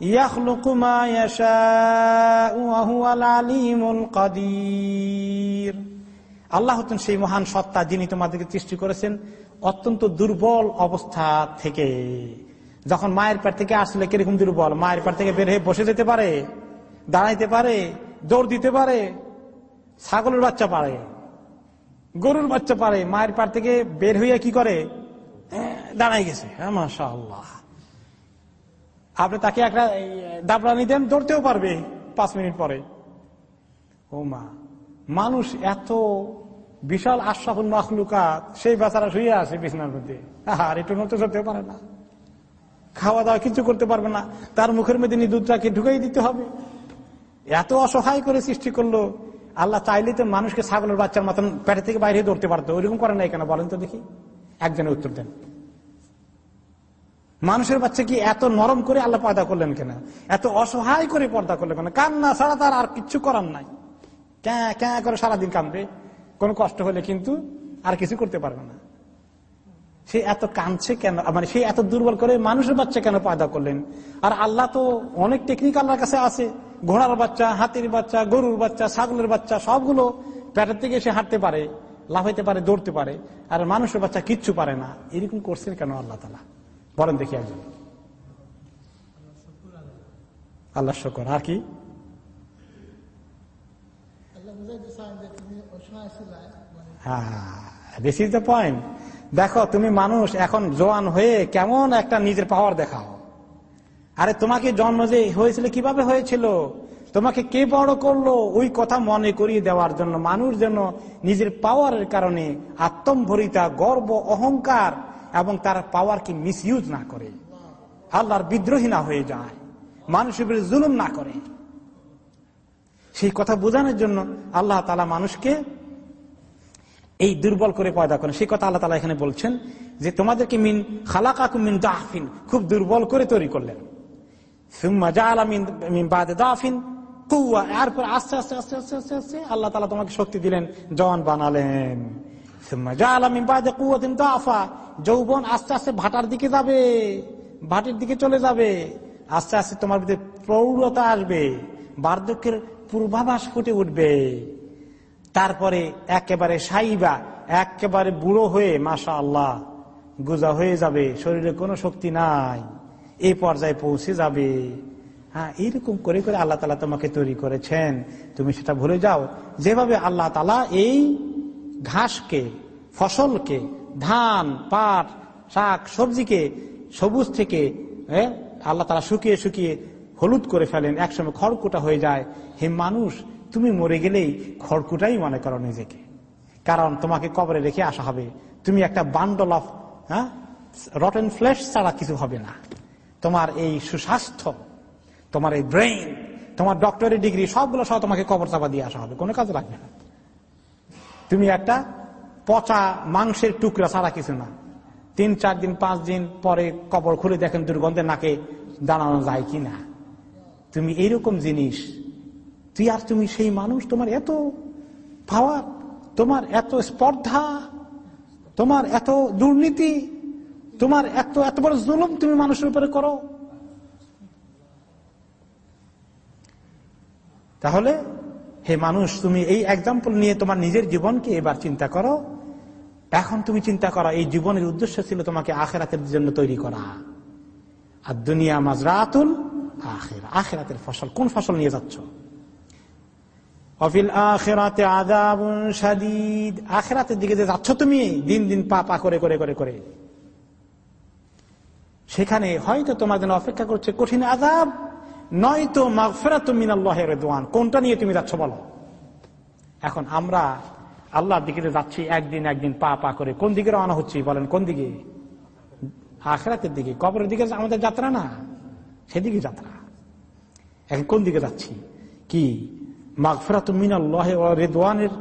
يخلق ما يشاء وهو العليم القدير আল্লাহ হতেন সেই মহান সত্তা যিনি তোমাদেরকে সৃষ্টি করেছেন অত্যন্ত দুর্বল অবস্থা থেকে যখন মায়ের পেট থেকে আসলে কিরকম দুর্বল মায়ের পেট থেকে বের হয়ে বসে যেতে পারে দাঁড়াইতে পারে, দৌড় দিতে পারে, ছাগলের বাচ্চা পারে, গরুর বাচ্চা পারে, মায়ের পার থেকে বের হইয়া কি করে? দাঁড়াই গেছে। হ্যাঁ মাসা আপনি তাকে একটা দাবড়ানি দেন, দৌড়তেও পারবে পাঁচ মিনিট পরে। ও মা, মানুষ এত বিশাল আশ্বাসন মাখলুকাত, সেই বেচারা শুয়ে আছে বিছনার মধ্যে। আর একটু নতুন চলতেও পারে না। খাওয়া দাওয়া কিছু করতে পারবে না। তার মুখের মধ্যে দুধটাকে ঢুকাই দিতে হবে। এত অসহায় করে সৃষ্টি করল। আল্লাহ চাইলে তো মানুষকে ছাগলের বাচ্চার মতন পেটে থেকে বাইরে দৌড়তে পারতো। ওইরকম করে নাই কেন বলেন তো দেখি। একজনের উত্তর দেন। মানুষের বাচ্চা কি এত নরম করে আল্লাহ পয়দা করলেন কেন? এত অসহায় করে পর্দা করলেন কেন? কান্না ছাড়া তার আর কিচ্ছু করার নাই। ক্যাঁ ক্যাঁ করে সারাদিন কাঁদবে? কোনো কষ্ট হলে কিন্তু আর কিছু করতে পারবে না। সে এত কাঁদছে কেন? মানে সে এত দুর্বল করে মানুষের বাচ্চা কেন পয়দা করলেন? আর আল্লাহ তো অনেক টেকনিক আল্লাহর কাছে আছে। ঘোড়ার বাচ্চা হাতির বাচ্চা গরুর বাচ্চা ছাগলের বাচ্চা সবগুলো পেটের থেকে এসে হাঁটতে পারে লাফাইতে পারে দৌড়তে পারে আর মানুষের বাচ্চা কিচ্ছু পারে না। এরকম করছেন কেন আল্লাহ তালা বলেন দেখি একজন। আল্লাহ শকর। আর কি? দিস ইজ দ্য পয়েন্ট দেখো তুমি মানুষ এখন জোয়ান হয়ে কেমন একটা নিজের পাওয়ার দেখাও। আরে তোমাকে জন্ম যে হয়েছিল, কীভাবে হয়েছিল? তোমাকে কে বড় করল? ওই কথা মনে করিয়ে দেওয়ার জন্য, মানুষ যেন নিজের পাওয়ারের কারণে আত্মম্ভরিতা, গর্ব, অহংকার এবং তার পাওয়ারকে মিস না করে। আল্লাহর বিদ্রোহী না হয়ে যায়, মানুষের জুলুম না করে। সেই কথা বোঝানোর জন্য আল্লাহ তালা মানুষকে এই দুর্বল করে পয়দা করেন। সেই কথা আল্লাহ তালা এখানে বলছেন যে, তোমাদেরকে মিন খালাকাকু মিন দাহফিন, খুব দুর্বল করে তৈরি করলেন। এরপর আস্তে আস্তে আস্তে আস্তে আস্তে আস্তে আল্লাহ তালা তোমাকে শক্তি দিলেন, জওয়ান বানালেন। যৌবন আস্তে আস্তে ভাটার দিকে যাবে, ভাটির দিকে চলে যাবে। আস্তে আস্তে তোমার ভিতরে প্রৌঢ়তা আসবে, বার্ধক্যের পূর্বাভাস ফুটে উঠবে। তারপরে একেবারে সাইবা, একেবারে বুড়ো হয়ে মাসা আল্লাহ গুজা হয়ে যাবে, শরীরে কোনো শক্তি নাই। এই পর্যায়ে পৌঁছে যাবে। হ্যাঁ এইরকম করে করে আল্লাহ তালা তোমাকে তৈরি করেছেন। তুমি সেটা ভুলে যাও। যেভাবে আল্লাহ তালা এই ঘাসকে, ফসলকে, ধান, পাট, শাক, সবজিকে সবুজ থেকে আল্লাহ তালা শুকিয়ে শুকিয়ে হলুদ করে ফেলেন। একসময় খড়কুটা হয়ে যায়। হে মানুষ, তুমি মরে গেলেই খড়কুটাই মনে করো নিজেকে। কারণ তোমাকে কবরে রেখে আসা হবে। তুমি একটা বান্ডল অফ হ্যাঁ রটেন ফ্লেশ ছাড়া কিছু হবে না। তোমার এই সুস্বাস্থ্য, তোমার এই ব্রেইন তোমার ডক্টরের ডিগ্রি সবগুলো সহ তোমাকে কবর চাপা দিয়ে আসা হবে। কোনো কাজে লাগবে না। তুমি একটা পচা মাংসের টুকরা ছাড়া কিছু না। তিন, চার দিন, পাঁচ দিন পরে কবর খুলে দেখেন দুর্গন্ধের নাকে দাঁড়ানো যায় কি না। তুমি এইরকম জিনিস, তুই আর তুমি সেই মানুষ, তোমার এত পাওয়ার তোমার এত স্পর্ধা, তোমার এত দুর্নীতি তোমার এত এত বড় জুলুম তুমি মানুষের উপরে করো। তাহলে, হে মানুষ, তুমি এই এক্সাম্পল নিয়ে তোমার নিজের জীবনকে এবার চিন্তা করো। এখন তুমি চিন্তা করো, এই জীবনের উদ্দেশ্য ছিল তোমাকে আখেরাতের জন্য তৈরি করা। আর দুনিয়া মাজরাতুল আখের। আখেরাতের ফসল, কোন ফসল নিয়ে যাচ্ছ? অফিল আখেরাতে আদাব আখেরাতের দিকে যে যাচ্ছ তুমি, দিন দিন পা পা করে করে করে করে। সেখানে হয়তো জন্য অপেক্ষা করছে কঠিন আজাব নয়তো মাগফেরাত মিনাল্লাহের দোয়ান কোনটা নিয়ে তুমি যাচ্ছ বলো? এখন আমরা আল্লাহর দিকে যাচ্ছি, একদিন একদিন পা পা করে। কোন দিকে রওনা হচ্ছি বলেন, কোন দিকে? আখরাতের দিকে। কবরের দিকে আমাদের যাত্রা না, সেদিকে যাত্রা। এখন কোন দিকে যাচ্ছি? কি মাগফেরাত মিনাল্লাহ রেদওয়ানের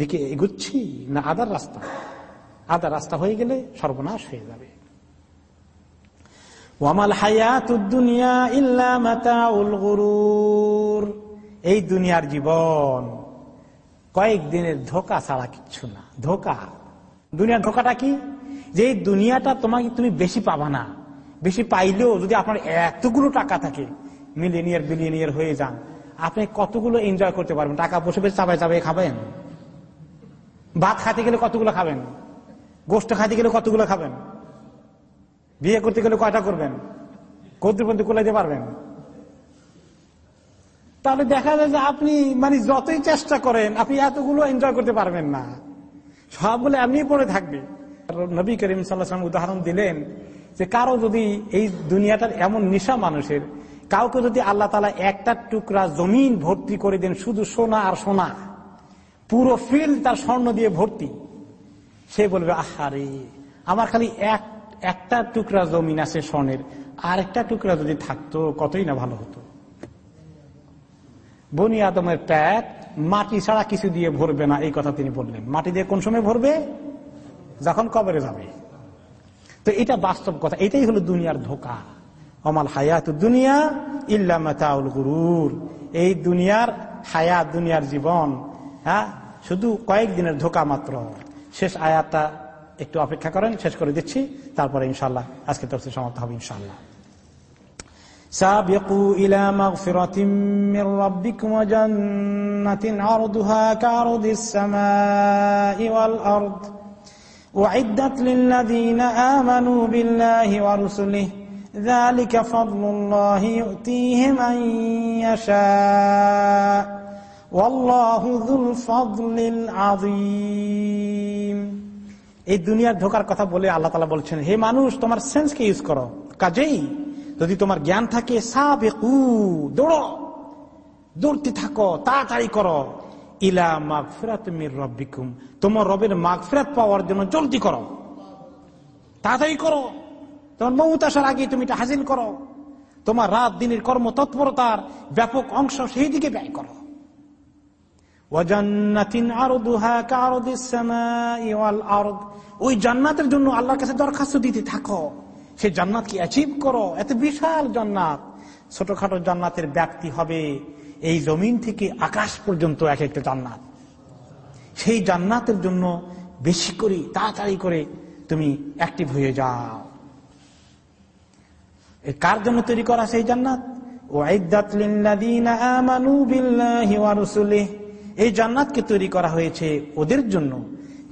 দিকে এগুচ্ছি না আদার রাস্তা? আদার রাস্তা হয়ে গেলে সর্বনাশ হয়ে যাবে। ওয়ামাল হায়াত দুনিয়া ইল্লা মাতাউল গুরুর। এই দুনিয়ার জীবন কয়েকদিনের ধোকা ছাড়া কিচ্ছু না, ধোকা। দুনিয়ার ধোকাটা কি? যে এই দুনিয়াটা তোমাকে তুমি বেশি পাবা না। বেশি পাইলেও যদি আপনার এতগুলো টাকা থাকে মিলিনিয়ার বিলিয়নিয়ার হয়ে যান, আপনি কতগুলো এনজয় করতে পারবেন? টাকা বসে বসে চাবাই চাবাই খাবেন? ভাত খাতে গেলে কতগুলো খাবেন? গোষ্ঠ খাইতে গেলে কতগুলো খাবেন? বিয়ে করতে গেলে কয়টা করবেন? কদ্রপন্থী কোলাইতে পারবেন? তাহলে দেখা যায় যে আপনি মানে যতই চেষ্টা করেন, আপনি এতগুলো এনজয় করতে পারবেন না। সবগুলো এমনি পড়ে থাকবে। নবী করিম সাল্লাহাম উদাহরণ দিলেন যে কারও যদি এই দুনিয়াটার এমন নিশা মানুষের, কাউকে যদি আল্লাহ তালা একটা টুকরা জমিন ভর্তি করে দেন, শুধু সোনা আর সোনা, পুরো ফিল্ড তার স্বর্ণ দিয়ে ভর্তি, সে বলবে, আহারে, আমার খালি এক একটা টুকরা জমিন আছে স্বর্ণের, আর একটা টুকরা যদি থাকতো, কতই না ভালো হতো? বনি আদমের প্যাট মাটি ছাড়া কিছু দিয়ে ভরবে না, এই কথা তিনি বললেন। মাটি দিয়ে কোন সময় ভরবে? যখন কবরে যাবে। তো এটা বাস্তব কথা, এটাই হলো দুনিয়ার ধোকা। অমাল হায়াত দুনিয়া ইল্লামাতাউল গুরুর। এই দুনিয়ার হায়াত, দুনিয়ার জীবন হ্যাঁ শুধু কয়েকদিনের ধোকা মাত্র। শেষ আয়াতটা একটু অপেক্ষা করেন শেষ করে দিচ্ছি তারপরে ইনশাল্লাহ আজকে তরফে সমাপ্ত হবে ইনশাল্লাহ سابقوا إلى مغفرة من ربكم وجنة عرضها كعرض السماء والأرض أعدت للذين آمنوا بالله ورسله ذلك فضل الله يؤتيه من يشاء والله ذو الفضل العظيم এই দুনিয়ার ঢোকার কথা বলে আল্লাহ তালা বলছেন, হে মানুষ, তোমার সেন্সকে ইউজ করো। কাজেই যদি তোমার জ্ঞান থাকে, সাবেকু, দৌড়ো। দৌড়তে থাকো, তাড়াতাড়ি করো। ইলা মাগফিরাত মির রব্বিকুম। তোমার রবের মাগফিরাত পাওয়ার জন্য চলতি করো। তাড়াতাড়ি করো। তোমার মৌত আসার আগে তুমি এটা হাজিল করো। তোমার রাত দিনের কর্ম তৎপরতার ব্যাপক অংশ সেই দিকে ব্যয় করো। ওই জান্নাতের জন্য আল্লাহর কাছে দরখাস্ত দিতে থাকো। সেই জান্নাতকে অ্যাচিভ করো? এত বিশাল জান্নাত। ছোটখাটো জান্নাতের ব্যাপ্তি হবে এই জমিন থেকে আকাশ পর্যন্ত এক একটা জান্নাত। সেই জান্নাতের জন্য বেশি করে, তাড়াতাড়ি করে তুমি অ্যাক্টিভ হয়ে যাও। কার জন্য তৈরি করা সেই জান্নাত? এই জান্নাতকে তৈরি করা হয়েছে ওদের জন্য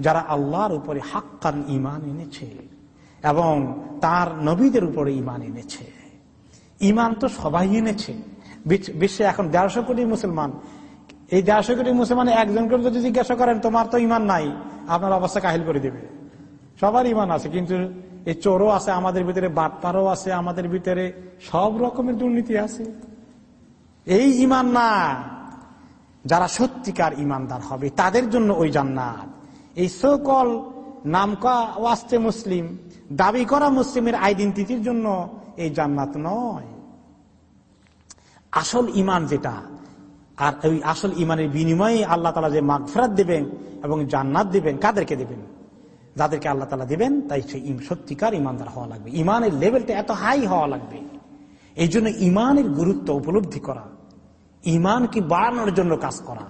যারা আল্লাহর উপরে হাক্কান ইমান এনেছে এবং তার নবীদের উপরে ইমান এনেছে। ইমান তো সবাই এনেছে। বিশ্বে এখন দেড়শো কোটি মুসলমান। এই দেড়শো কোটি মুসলমান একজনকে যদি জিজ্ঞাসা করেন, তোমার তো ইমান নাই? আপনার অবস্থা কাহিল করে দেবে। সবার ইমান আছে, কিন্তু এই চোরও আছে, আমাদের ভিতরে বাটপারও আছে, আমাদের ভিতরে সব রকমের দুর্নীতি আছে। এই ইমান না। যারা সত্যিকার ইমানদার হবে, তাদের জন্য ওই জান্নাত। এই সকল নামকা ওয়াস্তে মুসলিম, দাবি করা মুসলিমের আইডেন্টিটির জন্য এই জান্নাত নয়। আসল ইমান যেটা, আর ওই আসল ইমানের বিনিময়ে আল্লাহ তালা যে মাগফরাত দেবেন এবং জান্নাত দেবেন, কাদেরকে দেবেন? যাদেরকে আল্লাহ তালা দিবেন, তাই সেই সত্যিকার ইমানদার হওয়া লাগবে। ইমানের লেভেলটা এত হাই হওয়া লাগবে। এই জন্য ইমানের গুরুত্ব উপলব্ধি করা ইমানকে বাড়ানোর জন্য কাজ করা।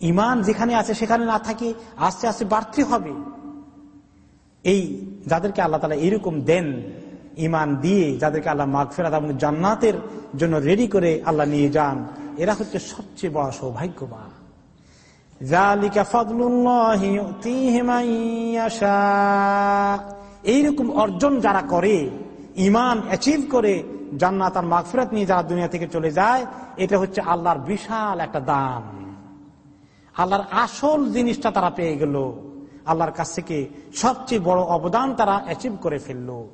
ইমান যেখানে আছে, সেখানে না থাকে, আস্তে আস্তে বাড়তে হবে। এই যাদেরকে আল্লাহ তালা এরকম দেন, ইমান দিয়ে যাদেরকে আল্লাহ মাগফেরাত এবং জান্নাতের জন্য রেডি করে আল্লাহ নিয়ে যান, এরা হচ্ছে সবচেয়ে বড় সৌভাগ্যবান। এইরকম অর্জন যারা করে ইমান অ্যাচিভ করে জান্নাত আর মাগফিরাত নিয়ে যারা দুনিয়া থেকে চলে যায়, এটা হচ্ছে আল্লাহর বিশাল একটা দাম আল্লাহর আসল জিনিসটা তারা পেয়ে গেল। আল্লাহর কাছ থেকে সবচেয়ে বড় অবদান তারা অ্যাচিভ করে ফেলল।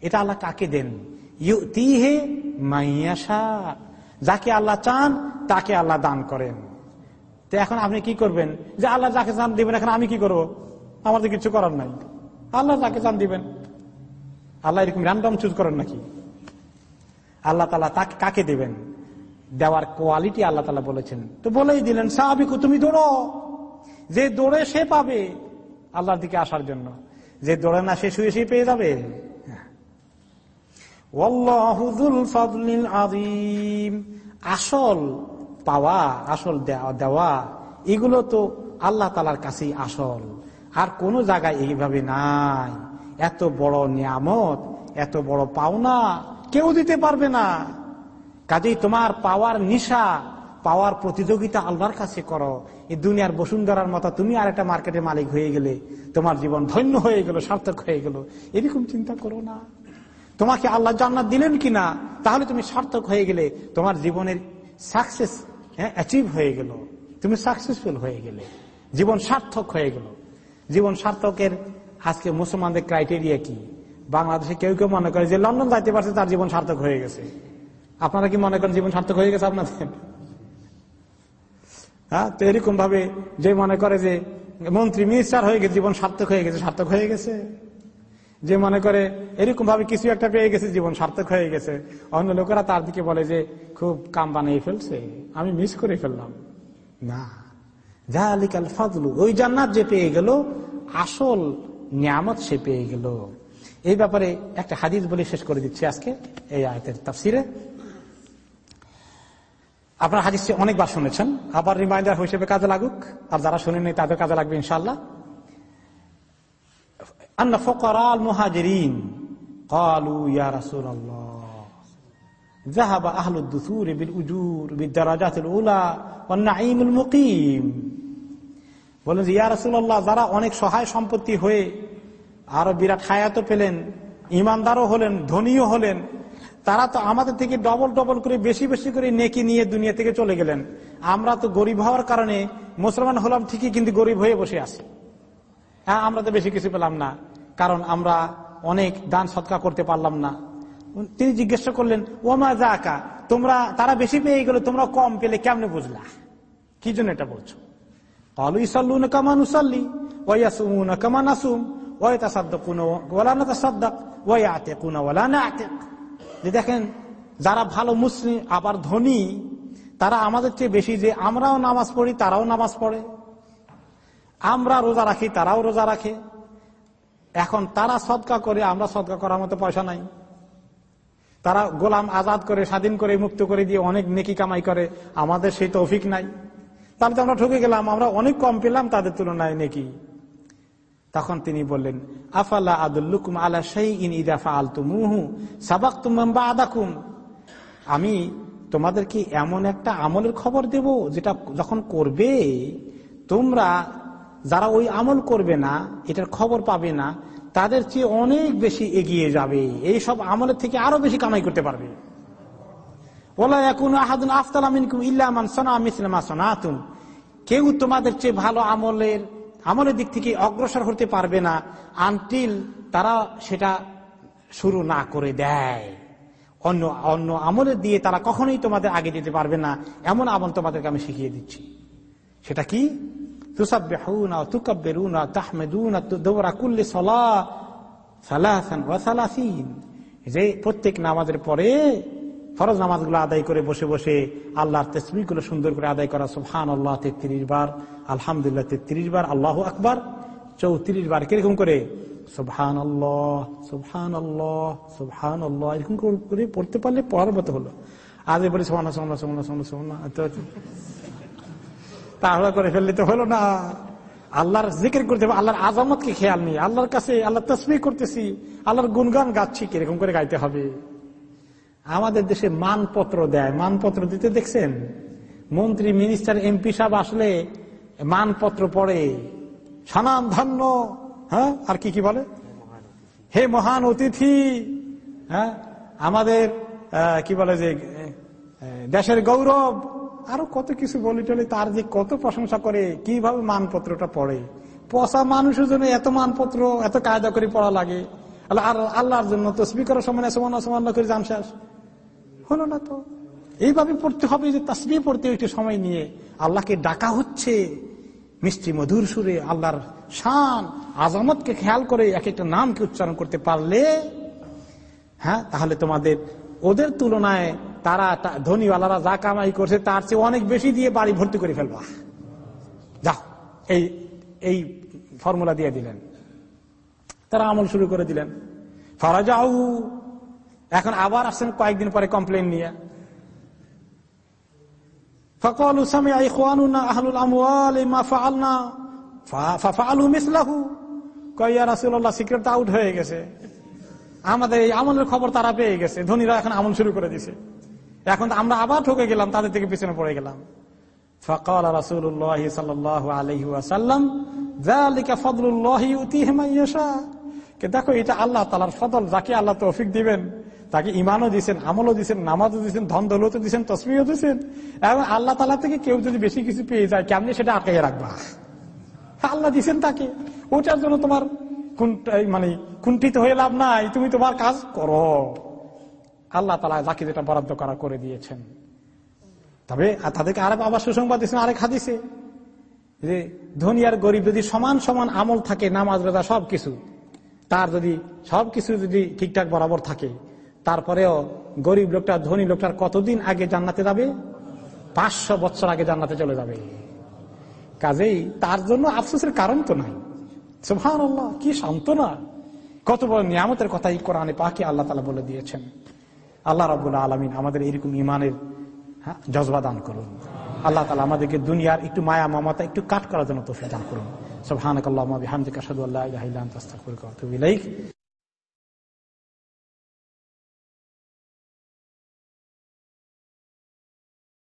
এটা আল্লাহ কাকে দেন? ইউতিহে মাইয়াশা যাকে আল্লাহ চান, তাকে আল্লাহ দান করেন। তো এখন আপনি কি করবেন? যে আল্লাহ যাকে চান দিবেন, এখন আমি কি করব? আমাদের কিছু করার নাই। আল্লাহ যাকে চান দিবেন। আল্লাহ এরকম র্যান্ডম চুজ করেন নাকি? আল্লাহ তালা তাকে কাকে দেবেন? দেওয়ার কোয়ালিটি আল্লাহ তালা বলেছেন। তো বলেই দিলেন, সাহাবিকু, তুমি দৌড়ো। যে দৌড়ে সে পাবে আল্লাহর দিকে আসার জন্য। যে দৌড়ে না, সে শুয়ে সে পেয়ে যাবে। আসল পাওয়া, আসল দেওয়া, এগুলো তো আল্লাহ তালার কাছেই আসল। আর কোন জায়গায় এইভাবে নাই। এত বড় নিয়ামত, এত বড় পাওনা কেউ দিতে পারবে না। কাজেই তোমার পাওয়ার নিশা, পাওয়ার প্রতিযোগিতা আল্লাহর কাছে করো। এই দুনিয়ার বসুন্ধরার মতো তুমি আর একটা মার্কেটের মালিক হয়ে গেলে, তোমার জীবন ধন্য হয়ে গেল, সার্থক হয়ে গেল, এরকম চিন্তা করো না। তোমাকে আল্লাহ জান্নাত দিলেন কিনা, তাহলে তুমি সার্থক হয়ে গেলে, তোমার জীবনের সাকসেস অ্যাচিভ হয়ে গেল। তুমি সাকসেসফুল হয়ে গেলে, জীবন সার্থক হয়ে গেল। জীবন সার্থকের আজকে মুসলমানদের ক্রাইটেরিয়া কি? বাংলাদেশে কেউ কেউ মনে করে যে লন্ডন যাইতে পারছে, তার জীবন সার্থক হয়ে গেছে। আপনারা কি মনে করেন জীবন সার্থক হয়ে গেছে আপনাদের? হ্যাঁ তো এরকম ভাবে যে মনে করে যে মন্ত্রী মিনিস্টার হয়ে গেছে, জীবন সার্থক হয়ে গেছে, সার্থক হয়ে গেছে। যে মনে করে এরকম ভাবে কিছু একটা পেয়ে গেছে, জীবন সার্থক হয়ে গেছে। অন্য লোকেরা তার দিকে বলে যে খুব কাম বানিয়ে ফেলছে, আমি মিস করে ফেললাম। না। যা আলিকাল ফাজলু, ওই জান্নাত যে পেয়ে গেল, আসল নিয়ামত সে পেয়ে গেল এই ব্যাপারে একটা হাদিস বলে শেষ করে দিচ্ছি আজকে এই আয়তের তাফসিরে আপনার হাদিসটি অনেকবার শুনেছেন আবার রিমাইন্ডার হিসেবে কাজে লাগুক আর যারা শুনেনি তাদের কাজে লাগবে ইনশাল্লাহ أن فقراء المهاجرين قالوا يا رسول الله ذهب أهل الدثور بالأجور بالدرجات الأولى والنعيم المقيم বলেন যে, ইয়া রসুল্লাহ যারা অনেক সহায় সম্পত্তি হয়ে আরও বিরাট হায়াতও পেলেন, ইমানদারও হলেন, ধনীও হলেন, তারা তো আমাদের থেকে ডবল ডবল করে, বেশি বেশি করে নেকি নিয়ে দুনিয়া থেকে চলে গেলেন। আমরা তো গরিব হওয়ার কারণে মুসলমান হলাম ঠিকই, কিন্তু গরিব হয়ে বসে আছি। হ্যাঁ আমরা তো বেশি কিছু পেলাম না, কারণ আমরা অনেক দান সৎকা করতে পারলাম না। তিনি জিজ্ঞাসা করলেন, ওমা জাকা তোমরা, তারা বেশি পেয়ে গেলে, তোমরা কম পেলে কেমনে বুঝলা? কি জন্য এটা বলছো? অলু ইসাল্লু কামান উসাল্লি ওয়াসুম কামান আসুম ওই তা সাদ্দ কুনো ওলা না তা সাদ্দাক ওই আতে কুনো ওলা না আতে যে দেখেন, যারা ভালো মুসলিম, আবার ধনী, তারা আমাদের চেয়ে বেশি যে আমরাও নামাজ পড়ি, তারাও নামাজ পড়ে। আমরা রোজা রাখি, তারাও রোজা রাখে। এখন তারা সদকা করে, আমরা সদকা করার মতো পয়সা নাই। তারা গোলাম আজাদ করে, স্বাধীন করে, মুক্ত করে দিয়ে অনেক নেকি কামাই করে, আমাদের সেই তৌফিক নাই। তাহলে তো আমরা ঠকে গেলাম, আমরা অনেক কম পেলাম তাদের তুলনায় নেকি। তখন তিনি বললেন, আফালা আদুল্লুকুম আলা সেই ইন ইদাফা আলতুমুহু সাবাক তুমাম্বা আদাকুম আমি তোমাদেরকে এমন একটা আমলের খবর দেব, যেটা যখন করবে, তোমরা যারা ওই আমল করবে না, এটার খবর পাবে না, তাদের চেয়ে অনেক বেশি এগিয়ে যাবে। এই সব আমলের থেকে আরও বেশি কামাই করতে পারবে ওলা এখন আহাদুন আফতালামিনকুম ইল্লামান সোনা মিসলামা সোনাতুন কেউ তোমাদের চেয়ে ভালো আমলের আমলের দিক থেকে অগ্রসর হতে পারবে না আনটিল তারা সেটা শুরু না করে দেয়। অন্য অন্য আমলের দিয়ে তারা কখনোই তোমাদের আগে যেতে পারবে না। এমন আমল তোমাদেরকে আমি শিখিয়ে দিচ্ছি। সেটা কি? তুসাব্বিহুনা, তুকাব্বিরুনা, তাহমেদুনা, দৌরা কুল্লি সালাহ সালাসান ওয়া সালাসিন। যে প্রত্যেক নামাজের পরে ফরজ নামাজগুলো আদায় করে বসে বসে আল্লাহর তসবিগুলো সুন্দর করে আদায় করা সুবহান আল্লাহ তেত্রিশ বার, আলহামদুলিল্লাহ, তেত্রিশ বার, আল্লাহ আকবার, চৌত্রিশ বার, কীরকম করে? সুবহান আল্লাহ সুবহান আল্লাহ সুবহান আল্লাহ এরকম করে পড়তে পারলে পড়ার মতো হলো। আজ বলি সোহানা সোহানা সোহানা সোহানা সোহানা তাহলে করে ফেললে তো হলো না। আল্লাহর জিকির করতে হবে, আল্লাহর আজামতকে খেয়াল নেই আল্লাহর কাছে আল্লাহ তসমি করতেছি, আল্লাহর গুনগান গাচ্ছি, কীরকম করে গাইতে হবে। আমাদের দেশে মানপত্র দেয়। মানপত্র দিতে দেখছেন? মন্ত্রী, মিনিস্টার, এমপি সাহেব আসলে মানপত্র পড়ে। সানাম ধন্য হ্যাঁ? আর কি কি বলে? হে মহান অতিথি হ্যাঁ? আমাদের কি বলে যে দেশের গৌরব। আরও কত কিছু বলি টলি, তার যে কত প্রশংসা করে, কীভাবে মানপত্রটা পড়ে। পচা মানুষের জন্য এত মানপত্র, এত কায়দা করে পড়া লাগে। আর আল্লাহর জন্য তসবি করার সময় সমান সমান করে জান শেষ। হলো না তো। এইভাবে পড়তে হবে যে তসবি পড়তে একটু সময় নিয়ে। আল্লাহকে ডাকা হচ্ছে। মিষ্টি মধুর সুরে আল্লাহর শান, আজামতকে খেয়াল করে এক একটা নামকে উচ্চারণ করতে পারলে হ্যাঁ তাহলে তোমাদের, ওদের তুলনায় তারা ধনীওয়ালারা যা কামাই করছে তার চেয়ে অনেক বেশি দিয়ে বাড়ি ভর্তি করে ফেলবা। যাও, এই এই ফর্মুলা দিয়ে দিলেন। তারা আমল শুরু করে দিলেন। ফরাজাউ এখন আবার আসছেন কয়েকদিন পরে কমপ্লেন নিয়ে। ফকল আউট হয়ে গেছে। আমাদের এই আমলের খবর তারা পেয়ে গেছে। ধনীরা এখন আমল শুরু করে দিছে। এখন আমরা আবার ঠকে গেলাম, তাদের থেকে পিছনে পড়ে গেলাম। রাসুল্লাহ সাল্লাহ আলহি আসাল্লাম দেখো, এটা আল্লাহ তালার ফদল, যাকে আল্লাহ তৌফিক দিবেন। তাকে ইমানও দিচ্ছেন আমলও দিচ্ছেন নামাজও দিচ্ছেন ধন দৌলতও দিচ্ছেন তসমিও দিচ্ছেন এবং আল্লাহ তালা থেকে কেউ যদি বেশি কিছু পেয়ে যায়, কেমনি সেটা আটকে রাখবা? আল্লাহ দিচ্ছেন তাকে। ওটার জন্য তোমার মানে কুণ্ঠিত হয়ে লাভ নাই, তুমি তোমার কাজ করো। আল্লাহ তালা যাকে যেটা বরাদ্দ করা করে দিয়েছেন। তবে তাদেরকে আরেক আবার সুসংবাদ দিয়েছেন আরেক হাদিসে, যে ধনী আর গরিব যদি সমান সমান আমল থাকে, নামাজ, রোজা, সবকিছু, তার যদি সবকিছু যদি ঠিকঠাক বরাবর থাকে তারপরেও গরিব লোকটা, ধনী লোকটার কতদিন আগে জান্নাতে যাবে? পাঁচশো বছর আগে জান্নাতে চলে যাবে। কাজেই তার জন্য আফসোসের কারণ তো নাই। সুহান আল্লাহ কি সান্ত্বনা। কত বড় নিয়ামতের কথা এই কোরআনে পাকে আল্লাহ তালা বলে দিয়েছেন। আল্লাহ রাবুল্লাহ আলমিন আমাদের এরকম ইমানের জজবা দান করুন। আল্লাহ তালা আমাদেরকে দুনিয়ার একটু মায়া, মমতা একটু কাট করার জন্য তোফিক দান করুন। সব হানক আল্লাহ হামদিকা সাদু আল্লাহ